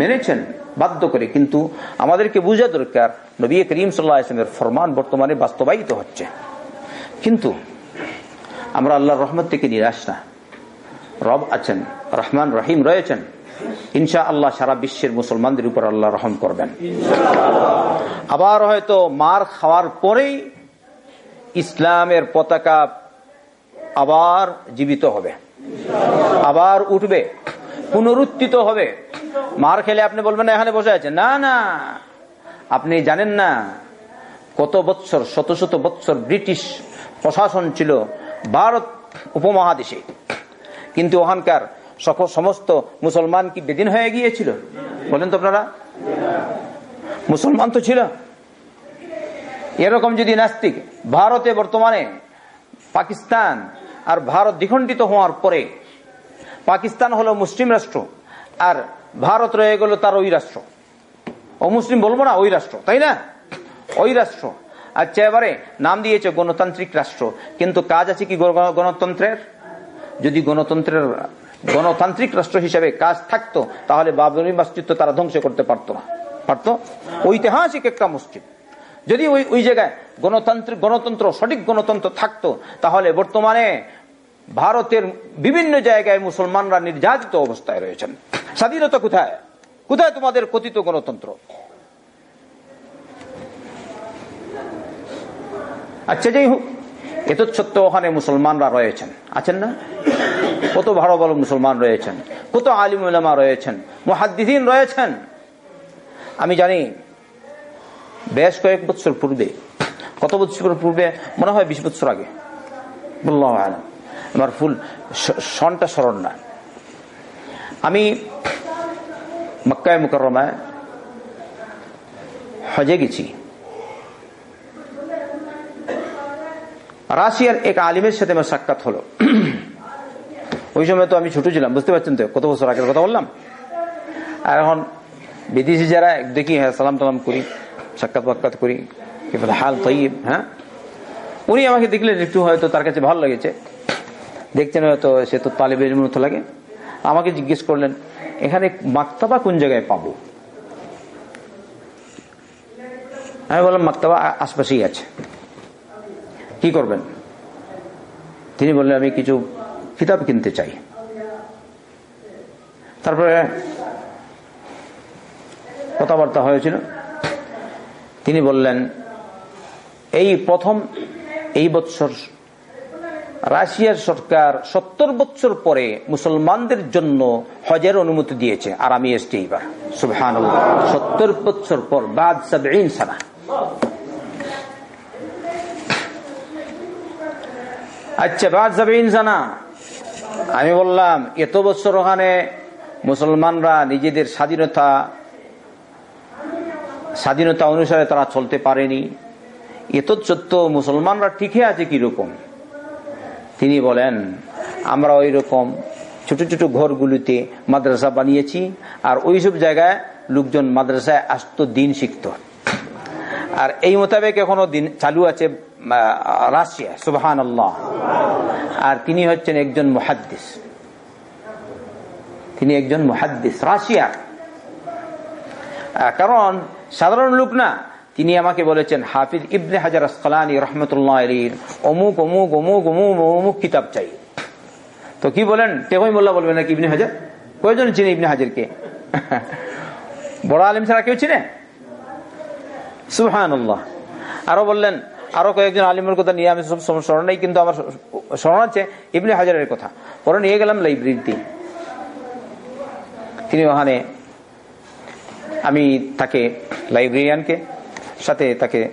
মেনেছেন বাধ্য করে, কিন্তু আমাদেরকে বুঝা দরকার, নবী করিম সাল্লাহ ইসলামের ফরমান বর্তমানে বাস্তবায়িত হচ্ছে। কিন্তু আমরা আল্লাহর রহমত থেকে নিরাশ না। রব আছেন, রহমান, রহিম রয়েছেন। ইনশা আল্লাহ সারা বিশ্বের মুসলমানদের উপর আল্লাহ রহম করবেন। আবার হয়তো মার খাওয়ার পরেই ইসলামের পতাকা আবার জীবিত হবে, আবার উঠবে, পুনরুত্থিত হবে। মার খেলে আপনি বলবেন এখানে বসে আছে। না না, আপনি জানেন না কত বৎসর, শত শত বৎসর ব্রিটিশ প্রশাসন ছিল ভারত উপমহাদেশে। কিন্তু ওখানকার সকল সমস্ত মুসলমান কি বেদিন হয়ে গিয়েছিল? বলেন তো আপনারা। মুসলমান তো ছিল। এরকম যদি নাস্তিক ভারতে বর্তমানে পাকিস্তান আর ভারত দ্বিখণ্ডিত হওয়ার পরে পাকিস্তান হলো মুসলিম রাষ্ট্র আর ভারত রয়ে গেল তার ওই রাষ্ট্র। অমুসলিম বলব না, ওই রাষ্ট্র, তাই না? ওই রাষ্ট্র। আচ্ছা এবারে নাম দিয়েছে গণতান্ত্রিক রাষ্ট্র, কিন্তু কাজ আছে কি গণতন্ত্রের? যদি গণতন্ত্রের গণতান্ত্রিক রাষ্ট্র হিসেবে কাজ থাকতো, তাহলে বাবরি তো তারা ধ্বংস করতে পারতো না। পারতো ঐতিহাসিক একটা মসজিদ। যদি ওই ওই জায়গায় গণতান্ত্রিক গণতন্ত্র, সঠিক গণতন্ত্র থাকতো, তাহলে বর্তমানে ভারতের বিভিন্ন জায়গায় মুসলমানরা নির্যাতিত অবস্থায় রয়েছেন। স্বাধীনতা কোথায়? কোথায় তোমাদের কথিত গণতন্ত্র? আচ্ছা যাই হোক এত সত্য ওখানে মুসলমানরা রয়েছেন। আছেন না? কত ভালো ভালো মুসলমান রয়েছেন, কত আলিম রয়েছেন মহাদ্দিন রয়েছেন। আমি জানি, বেশ কয়েক বছর পূর্বে, কত বছর পূর্বে, মনে হয় বিশ বছর আগে বললাম আমার ফুল সনটা স্মরণ না আমি মক্কায় মুকরমায় হজে গেছি। রাশিয়ার এক আলিমের সাথে আমার সাক্ষাৎ হলো। ওই সময় তো আমি ছোট ছিলাম, বুঝতে পারছেন তো, কত বছর আগের কথা বললাম? আর এখন বিদেশি যারা, দেখি হ্যাঁ সালাম টালাম করি, সাক্ষাৎ বাক্কাত করি হাল তৈব হ্যাঁ? উনি আমাকে দেখলেন একটু হয়তো তার কাছে ভালো লেগেছে। দেখছেন হয়তো সে তো তালিবের মতো লাগে। আমাকে জিজ্ঞেস করলেন, এখানে মাক্তাবা কোন জায়গায় পাবো? আমি বললাম, মাক্তাবা আশপাশেই আছে। কি করবেন? তিনি বললেন, আমি কিছু কিতাব কিনতে চাই। তারপরে কথাবার্তা হয়েছিল। তিনি বললেন, এই প্রথম, এই বৎসর রাশিয়ার সরকার সত্তর বছর পরে মুসলমানদের জন্য হজের অনুমতি দিয়েছে, আর আমি এসছি এইবার। সুবহান সত্তর বছর পর বাদ সাবঈন সানা। আচ্ছা বাদ সাবঈন সানা। আমি বললাম, এত বছর ওখানে মুসলমানরা নিজেদের স্বাধীনতা স্বাধীনতা অনুসারে তারা চলতে পারেনি। এত সত্য মুসলমানরা ঠিকই আছে কীরকম? তিনি বলেন, আমরা ওই রকম ছোট ছোট ঘরগুলিতে মাদ্রাসা বানিয়েছি আর ওইসব জায়গায় লোকজন মাদ্রাসায় আসতো, দিন শিখত। আর এই মোতাবেক এখনও দিন চালু আছে রাশিয়া সুবাহান আল্লাহ আর তিনি হচ্ছেন একজন মুহাদ্দিস। তিনি একজন মুহাদ্দিস রাশিয়ার কারণ সাধারণ লোক না। তিনি আমাকে বলেছেন, হাফিজ ইবনে হাজার আসকালানি রহমতুল্লাহ অমুক অমুক অমুক অমুক অমুক কিতাব চাই। তো কি বলেন? টেকই মোল্লা বলবেন নাকি ইবনে হাজার? কয়জন চিনে ইবনে হাজারকে? বড় আলিম ছাড়া কেউ চিনে? সুহান আরও বললেন, আরও কয়েকজন আলিমের কথা নিয়ে আমি সব স্মরণ নেই, কিন্তু আমার স্মরণ আছে ইবনে হাজারের কথা। পরে নিয়ে গেলাম লাইব্রেরিতে। তিনি ওখানে আমি তাকে লাইব্রেরিয়ানকে সাথে তাকে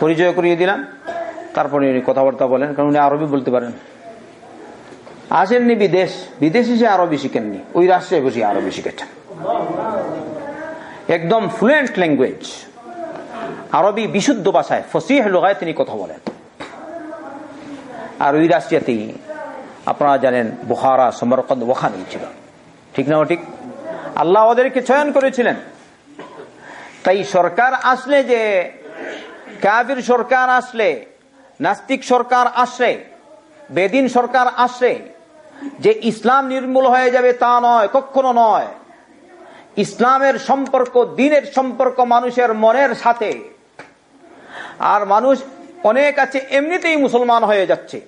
পরিচয় করিয়ে দিলাম। তারপরে উনি কথাবার্তা বলেন, কারণ উনি আরবি বলতে পারেন। আসেননি বিদেশ। বিদেশে সে আরবি শিখেননি। ওই রাষ্ট্রে বসে আরবি শিখেছেন। একদম ফ্লুয়েন্ট ল্যাঙ্গুয়েজ আরবি বিশুদ্ধ ভাষায়, ফসিহ লোগায় তিনি কথা বলেন। আর ওই রাষ্ট্রীয়তেই আপনারা জানেন বুহারা সমরকন্দ, ওখানেই ছিল। ঠিক না ঠিক? আল্লাহ ওদেরকে চয়ন করেছিলেন। তাই সরকার আসলে যে কাবির সরকার আসলে, নাস্তিক সরকার আসলে, বেদিন সরকার আসলে, যে ইসলাম নির্মূল হয়ে যাবে তা নয়, কখনো নয়। ইসলামের সম্পর্ক, দিনের সম্পর্ক মানুষের মনের সাথে। আর মানুষ অনেক আছে, এমনিতেই মুসলমান হয়ে যাচ্ছে।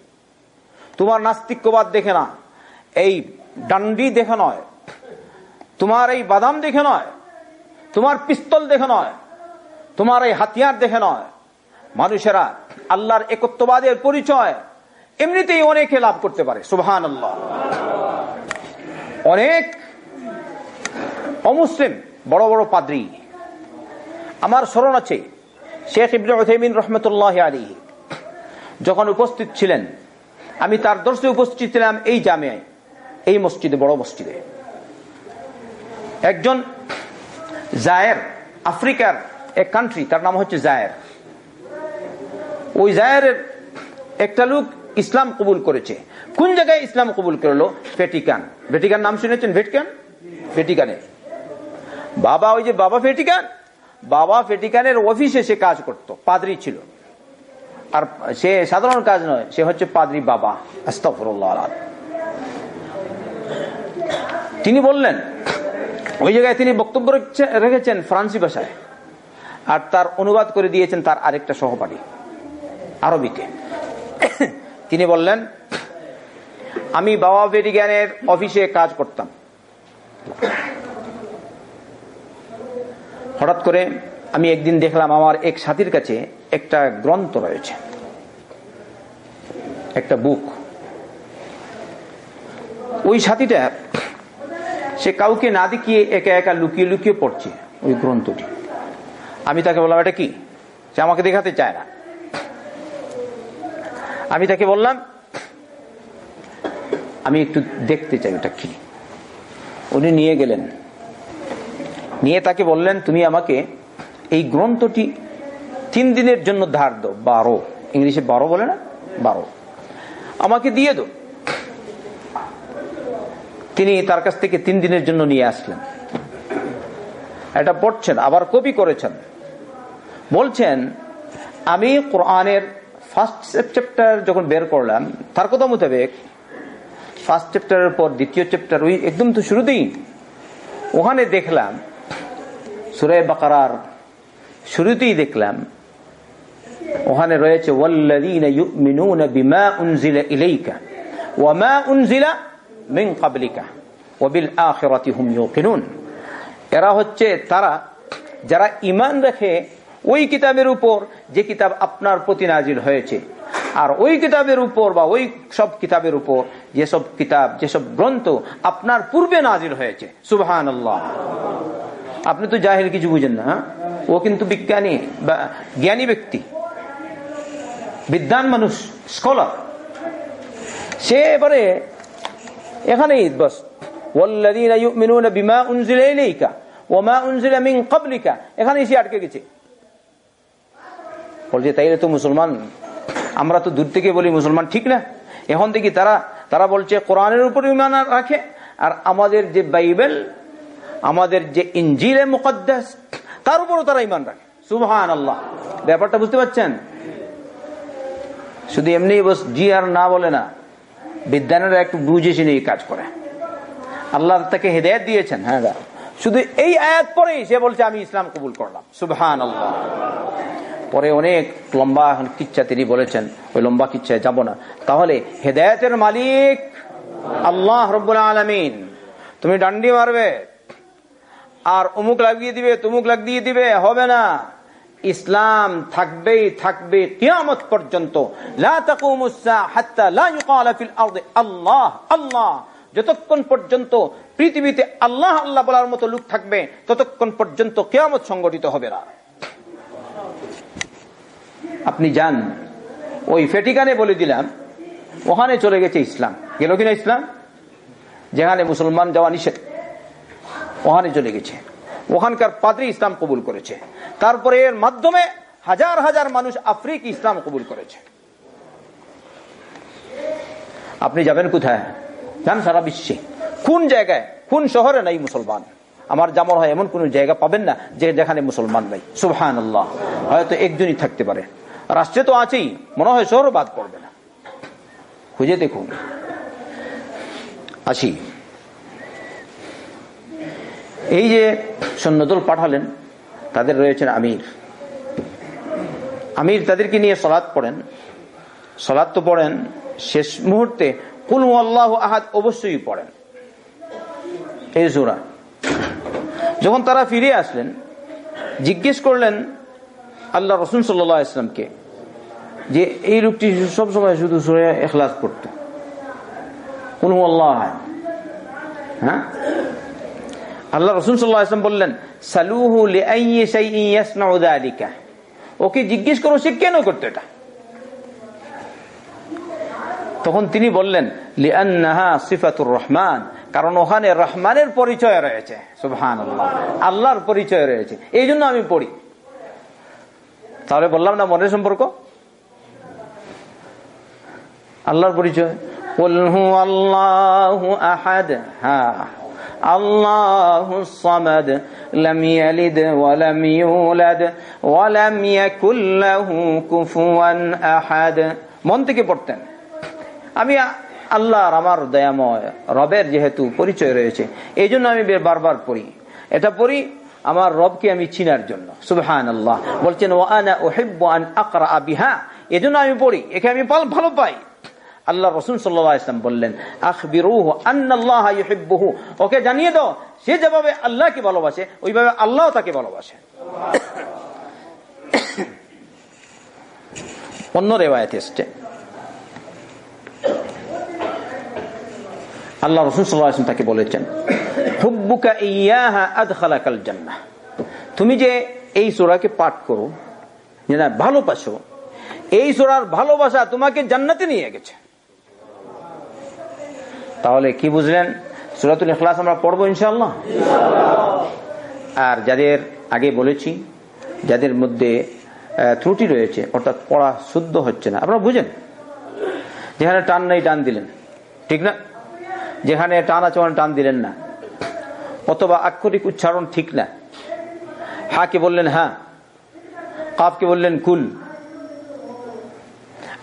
তোমার নাস্তিক্যবাদ দেখে না, এই ডান্ডি দেখে নয়, তোমার এই বাদাম দেখে নয় তোমার পিস্তল দেখে নয়, তোমার এই হাতিয়ার দেখে নয়। মানুষেরা আল্লাহর একত্ববাদের পরিচয় এমনিতেই অনেকে লাভ করতে পারে সুবহান অনেক অমুসলিম, বড় বড় পাদ্রী। আমার স্মরণ আছে, শেখ ইব্রাহিম রহমতুল্লাহ আলী যখন উপস্থিত ছিলেন, আমি তার দর্শে উপস্থিত ছিলাম এই জামিয়ায় এই মসজিদে, বড় মসজিদে। একজন জায়ের, আফ্রিকার এক কান্ট্রি তার নাম হচ্ছে জায়ের। ওই জায়ের একটা লোক ইসলাম কবুল করেছে। কোন জায়গায় ইসলাম কবুল করল? ভেটিকান ভেটিকান নাম শুনেছেন? ভেটিকান ভেটিকানে বাবা, ওই যে বাবা ভেটিকান বাবা ভেটিকানের অফিসে সে কাজ করত, পাদ্রি ছিল। আর সে সাধারণ কাজ নয়, সে হচ্ছে পাদ্রি বাবা। আস্তফরুল্লাহ তিনি বললেন ওই জায়গায় তিনি বক্তব্য রেখেছেন ফ্রান্সি ভাষায়। আর তার অনুবাদ করে দিয়েছেন তার আরেকটা সহপাঠী আরবিতে তিনি বললেন, আমি বাবা ভেটিকানের অফিসে কাজ করতাম। হঠাৎ করে আমি একদিন দেখলাম আমার এক সাথীর কাছে একটা গ্রন্থ রয়েছে, একটা বুক। ওই সাথীটা সে কাউকে না দেখিয়ে একা একা লুকিয়ে লুকিয়ে পড়ছে ওই গ্রন্থটি। আমি তাকে বললাম, এটা কি? সে আমাকে দেখাতে চায় না। আমি তাকে বললাম, আমি একটু দেখতে চাই ওটা কি? উনি নিয়ে গেলেন। নিয়ে তাকে বললেন, তুমি আমাকে এই গ্রন্থটি তিন দিনের জন্য ধার দো বারো। ইংলিশে বারো বলে না? বারো। আমাকে দিয়ে দো তিনি তার কাছ থেকে তিন দিনের জন্য নিয়ে আসলেন। এটা পড়ছেন, আবার কপি করেছেন। বলছেন, আমি কোরআনের ফার্স্ট চ্যাপ্টার যখন বের করলাম, তার কথা মোতাবেক ফার্স্ট চ্যাপ্টারের পর দ্বিতীয় চ্যাপ্টার ওই একদম তো শুরুতেই ওখানে দেখলাম, সুরে বাকারার শুরুতেই দেখলাম, ওখানে রয়েছে, ওয়াল্লাযীনা ইউমিনুনা বিমা উনজিলা ইলাইকা, ওয়া মা উনজিলা মিন ক্বাবলিকা ওয়া বিল হুম ইউকিনুন। এরা হচ্ছে তারা, যারা ঈমান রাখে ওই কিতাবের উপর যে কিতাব আপনার প্রতি নাজিল হয়েছে, আর ওই কিতাবের উপর বা ওই সব কিতাবের উপর যেসব কিতাব যেসব গ্রন্থ আপনার পূর্বে নাজিল হয়েছে সুবহান আপনি তো জাহিল কিছু বুঝেন না হ্যাঁ? ও কিন্তু বিজ্ঞানী বা জ্ঞানী ব্যক্তি বিদ্যান মানুষ, স্কলার। সে এবারে এখানেই বস والذين يؤمنون بما انزل اليك وما انزل من قبلك এখানে এসে আটকে গেছে বলছে তাইলে তো মুসলমান আমরা তো দূর থেকে বলি মুসলমান ঠিক না এখন দেখি তারা তারা বলছে কোরআনের উপর ইমান রাখে আর আমাদের যে বাইবেল আমাদের যে ইঞ্জিলে মুকদ্দাস তার উপরও তারা ইমান রাখে সুবহান আল্লাহ ব্যাপারটা বুঝতে পারছেন শুধু এমনি বস জি আর না বলে না বিজ্ঞানীরা একটু বুঝে শুনে এই কাজ করে। আল্লাহ তাকে হেদায়ত দিয়েছেন হ্যাঁ শুধু এই আয়াত পরেই সে বলছে, আমি ইসলাম কবুল করলাম। সুবহান আল্লাহ পরে অনেক লম্বা কিচ্ছা তিনি বলেছেন, ওই লম্বা কিচ্ছায় যাব না। তাহলে হেদায়তের মালিক আল্লাহ রব্বুল আলমিন। তুমি ডান্ডি মারবে, আর অমুক লাগিয়ে দিবে, তুমুক লাগিয়ে দিবে, হবে না। ইসলাম থাকবেই থাকবে কিয়ামত পর্যন্ত। যতক্ষণ পর্যন্ত পৃথিবীতে আল্লাহ আল্লাহ বলার মতো লোক থাকবে, ততক্ষণ পর্যন্ত কেয়ামত সংগঠিত হবে না। আপনি যান। ওই ফেটিকানে বলে দিলাম, ওখানে চলে গেছে ইসলাম। গেল কিনা ইসলাম? যেখানে মুসলমান যাওয়া নিষেধ, ওখানে চলে গেছে। ওখানকার পাদ্রি ইসলাম কবুল করেছে। তারপরে এর মাধ্যমে হাজার হাজার মানুষ আফ্রিক ইসলাম কবুল করেছে। আপনি যাবেন কোথায়? যান সারা বিশ্বে। কোন জায়গায়? কোন শহরে নাই মুসলমান? আমার জামর হয় এমন কোন জায়গা পাবেন না যে যেখানে মুসলমান নাই। সুবহান আল্লাহ হয়তো একজনই থাকতে পারে। রাষ্ট্রে তো আছেই। মনে হয় শহরও বাদ পড়বে না। খুঁজে দেখুন। আসি। এই যে সৈন্যদল পাঠালেন তাদের রয়েছেন আমির। আমির তাদেরকে নিয়ে সলাদ পড়েন। সলাদ তো পড়েন, শেষ মুহূর্তে কুল আল্লাহ আহাদ অবশ্যই পড়েন। এই সুরা। যখন তারা ফিরে আসলেন, জিজ্ঞেস করলেন আল্লাহ রসুন সাল্লাহ ইসলামকে যে এই লোকটি সবসময় শুধু সুরে এখলাস পড়ত। কোন আল্লাহ হ্যাঁ? আল্লাহ রসুন সাল্লাম বললেন, সালুহু লিকা ওকে জিজ্ঞেস করো, সে কেন করতো এটা? তখন তিনি বললেন সিফাতুর রহমান। কারণ ওখানে রহমানের পরিচয় রয়েছে সুহান আল্লাহর পরিচয় রয়েছে। এই জন্য আমি পড়ি। তাহলে বললাম না, মনের সম্পর্ক? আল্লাহর পরিচয়? আল্লাহ আহাদ। হ্যাঁ। الله الصمد لم يلد ولم يولد ولم يكن له كفوا أحد মন থেকে পড়তেন আমি আল্লাহর আমার দয়াময় রবের যেহেতু পরিচয় রয়েছে এই জন্য আমি বারবার পড়ি এটা পড়ি আমার রবকে আমি চিনার জন্য সুবহান আল্লাহ বলছেন ও আনা ওহেব্ব আন আকরা বিহা এজন্য আমি পড়ি একে আমি ভালো পাই আল্লাহ রসুল সাল্লাম বললেন, আখবিরুহু আন্নাল্লাহ ইউহিব্বুহু। ওকে জানিয়ে দাও, সে যেভাবে আল্লাহকে ভালোবাসে, ওইভাবে আল্লাহ তাকে ভালোবাসে। অন্য রেওয়ায়ত এসছে। আল্লাহ রসুল সাল্লাম তাকে বলেছেন জান্নাহ। তুমি যে এই সোরাকে পাঠ করো ভালোবাসো, এই সোরার ভালোবাসা তোমাকে জান্নাতে নিয়ে গেছে। তাহলে কি বুঝলেন? সুরাতুল ইখলাস আমরা পড়ব ইনশাল্লাহ আর যাদের আগে বলেছি, যাদের মধ্যে ত্রুটি রয়েছে, অর্থাৎ পড়া শুদ্ধ হচ্ছে না, আপনারা বুঝেন? যেখানে টান নেই, টান দিলেন। ঠিক না? যেখানে টান আছে টান দিলেন না। অথবা আক্ষরিক উচ্চারণ ঠিক না। হাকে বললেন হ্যাঁ কাপকে বললেন কুল।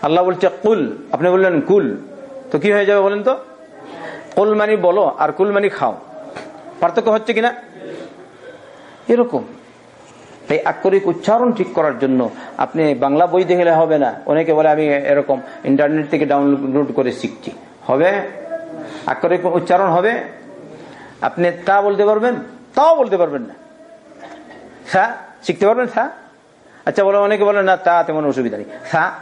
আল্লাহ বলছে কুল, আপনি বললেন কুল। তো কি হয়ে যাবে বলেন তো? কুল মানি বলো আর কুলমানি খাও। পার্থক্য হচ্ছে কিনা? এরকম। এই আক্ষরিক উচ্চারণ ঠিক করার জন্য আপনি বাংলা বই দেখলে হবে না। অনেকে বলে আমি এরকম ইন্টারনেট থেকে ডাউনলোড করে শিখছি। হবে? আক্ষরিক উচ্চারণ হবে? আপনি তা বলতে পারবেন, তাও বলতে পারবেন না। সা, শিখতে পারবেন সা? আচ্ছা বলে, অনেকে বলেন না, তা তেমন অসুবিধা নেই। সা,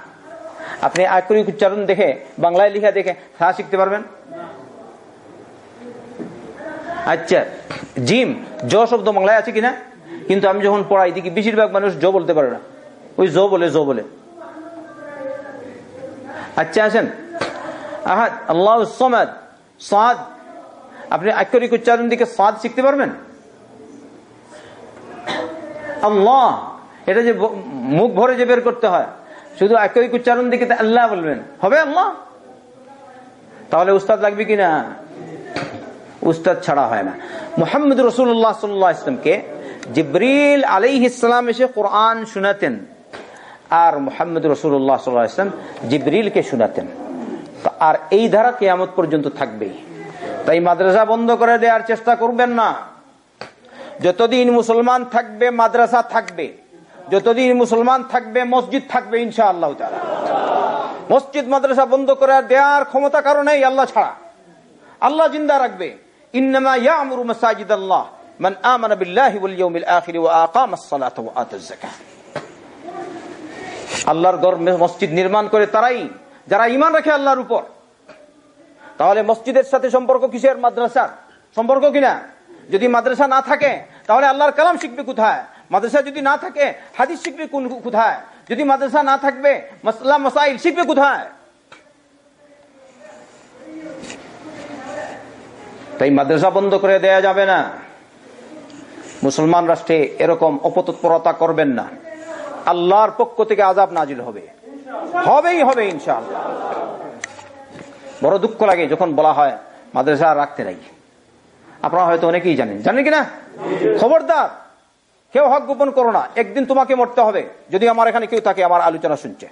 আপনি আক্ষরিক উচ্চারণ দেখে বাংলায় লিখা দেখে সা শিখতে পারবেন? আচ্ছা জিম জ শব্দ বাংলায় আছে কিনা? কিন্তু আমি যখন পড়াই, দেখি বেশিরভাগ মানুষ জ বলতে পারে না। ওই জ বলে জ বলে। আচ্ছা আসেন। আহাদ, আল্লাহ সমাদ, সাদ। আপনি আক্ষরিক উচ্চারণ দিকে সাদ শিখতে পারবেন? আল্লাহ, এটা যে মুখ ভরে যে বের করতে হয়, শুধু আক্ষরিক উচ্চারণ দিকে আল্লাহ বলবেন। হবে আল্লাহ? তাহলে উস্তাদ লাগবে কিনা? উস্তাদ ছাড়া হয় না। মোহাম্মদ রসুল্লাহ সাল্লাহ ইসলামকে জিব্রিল আলাই ইসলাম এসে কোরআন শুনাতেন। আর মোহাম্মদ রসুল্লাহ সাল্লাহ ইসলাম জিব্রিলকে শুনাতেন। আর এই ধারা কেয়ামত পর্যন্ত থাকবেই। তাই মাদ্রাসা বন্ধ করে দেওয়ার চেষ্টা করবেন না। যতদিন মুসলমান থাকবে, মাদ্রাসা থাকবে। যতদিন মুসলমান থাকবে, মসজিদ থাকবে ইনশা আল্লাহ মসজিদ, মাদ্রাসা বন্ধ করে দেওয়ার ক্ষমতা কারণেই আল্লাহ ছাড়া। আল্লাহ জিন্দা রাখবে। আল্লাহর ঘর মসজিদ নির্মাণ করে তারাই, যারা ঈমান রাখে আল্লাহর উপর। তাহলে মসজিদের সাথে সম্পর্ক কিসের? মাদ্রাসার। সম্পর্ক কিনা? যদি মাদ্রাসা না থাকে, তাহলে আল্লাহর কালাম শিখবে কোথায়? মাদ্রাসা যদি না থাকে, হাদিস শিখবে কোন কোথায়? যদি মাদ্রাসা না থাকবে, মাসলা মাসাইল শিখবে কোথায়? তাই মাদ্রাসা বন্ধ করে দেয়া যাবে না। মুসলমান রাষ্ট্রে এরকম অপতৎপরতা করবেন না। আল্লাহর পক্ষ থেকে আজাব নাজিল হবে। হবেই হবে ইনশাআল্লাহ। বড় দুঃখ লাগে যখন বলা হয়, মাদ্রাসা রাখতে নাই। আপনারা হয়তো অনেকেই জানেন। জানেন কিনা? খবরদার। কেউ হক গোপন করো না। একদিন তোমাকে মরতে হবে। যদি আমার এখানে কেউ থাকে, আমার আলোচনা শুনছে।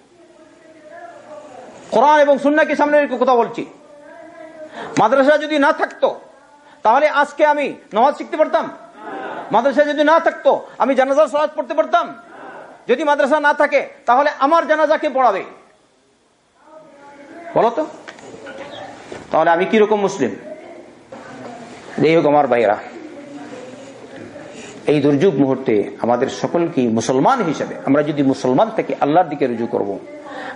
কোরআন এবং সুন্নাকে সামনে কথা বলছি। মাদ্রাসা যদি না থাকতো তাহলে আজকে আমি নামাজ শিখতে পারতাম? মাদ্রাসা যদি না থাকতো, আমি জানাজার সালাদ পড়তে পারতাম? যদি মাদ্রাসা না থাকে, তাহলে আমার জানাজাকে পড়াবে? বলতো তাহলে আমি কীরকম মুসলিম? এই হোক, আমার ভাইরা এই দুর্যোগ মুহূর্তে আমাদের সকলকে মুসলমান হিসেবে, আমরা যদি মুসলমান থেকে আল্লাহর দিকে রুজু করব।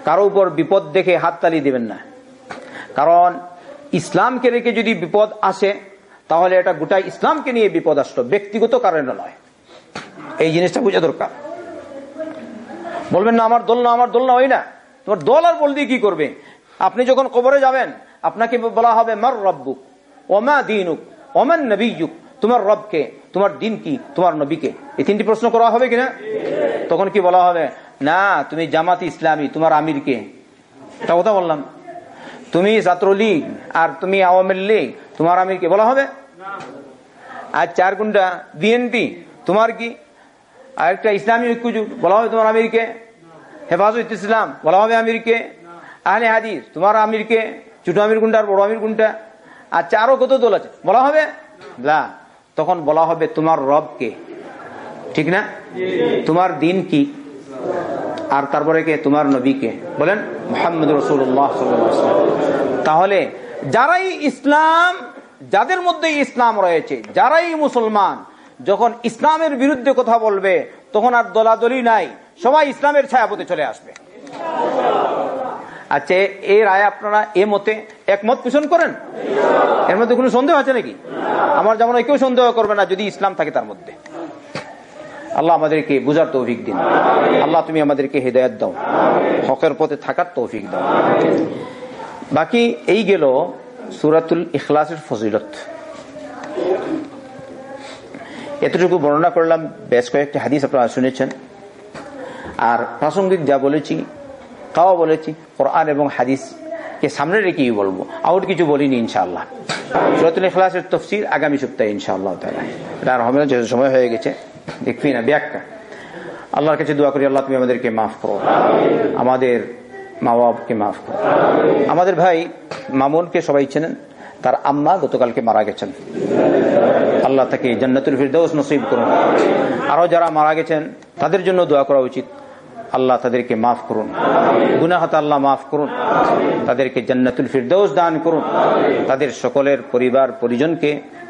কারও উপর বিপদ দেখে হাততালি দিবেন না। কারণ ইসলামকে রেখে যদি বিপদ আসে তাহলে এটা গোটা ইসলামকে নিয়ে বিপদ আসলো ব্যক্তিগত কারণে নয়। এই জিনিসটা বোঝা দরকার। বলবেন না, আমার দল না, আমার দল না, ওই না। তোমার দল আর বল দিয়ে কি করবে? আপনি যখন কবরে যাবেন, আপনাকে বলা হবে, মার রব্বুক, ওমা দিনুক, ওমান নবীযুক। তোমার রবকে, তোমার দিন কি তোমার নবীকে। এই তিনটি প্রশ্ন করা হবে কিনা? তখন কি বলা হবে? না, তুমি জামাত ইসলামী, তোমার আমিরকে। এটা কথা বললাম। তুমি ছাত্রলীগ আর তুমি আওয়ামী লীগ তোমার আমি আমিরকে বলা হবে? আর চার গুন্ডা বিএনপি তোমার কি? আর একটা ইসলামী ঐক্যজুট বলা হবে তোমার আমিরকে? হেফাজত ইসলাম বলা হবে আমিরকে? আহলে হাদিস তোমার আমিরকে? ছোট আমির গুন্ডা আর বড় আমির গুন্ডা? আর চারও কত দল আছে বলা হবে? না তখন বলা হবে তোমার রবকে। ঠিক না? তোমার দিন কি? আর তারপরে কে? তোমার নবীকে বলেন, মোহাম্মদ রসুল্লাহ তাহলে, যারাই ইসলাম, যাদের মধ্যে ইসলাম রয়েছে, যারাই মুসলমান, যখন ইসলামের বিরুদ্ধে কথা বলবে, তখন আর দলাদলি নাই, সবাই ইসলামের ছায়াপথে চলে আসবে। আচ্ছা এই রায় আপনারা এ মতে একমত পোষণ করেন? এর মধ্যে কোনো সন্দেহ আছে নাকি? আমার যেমন কেউ সন্দেহ করবে না যদি ইসলাম থাকে তার মধ্যে। আল্লাহ আমাদেরকে বুঝার তৌফিক দিন। আল্লাহ তুমি আমাদেরকে হৃদয়ত দাও। হকের পথে থাকার তৌফিক দাও। বাকি এই গেল সুরাতুল ইখলাসের ফজিলত। এতটুকু বর্ণনা করলাম, বেশ কয়েকটি হাদিস আপনারা শুনেছেন। আর প্রাসঙ্গিক যা বলেছি, তাও বলেছি, কোরআন এবং হাদিস কে সামনে রেখেই বলব। আউট কিছু বলিনি, ইনশাআল্লাহ। সুরাতুল ইখলাসের তফসির আগামী সপ্তাহে, ইনশাআল্লাহ তাআলা। এটা আর হবে না, যেহেতু সময় হয়ে গেছে। দেখবি না ব্যাখ্যা আল্লাহর কাছে দোয়া করি, আল্লাহ তুমি আমাদেরকে মাফ করো। আমাদের মা বাবাকে মাফ করো। আমাদের ভাই মামুনকে সবাই চেনেন, তার আম্মা গতকালকে মারা গেছেন। আল্লাহ তাকে জান্নাতুল ফিরদৌস নসিব করুন। আরও যারা মারা গেছেন, তাদের জন্য দোয়া করা উচিত। আল্লাহ তাদেরকে মাফ করুন। গুনাহাত আল্লাহ মাফ করুন। তাদেরকে জান্নাতুল ফিরদৌস দান করুন। তাদের সকলের পরিবার, পরিজনকে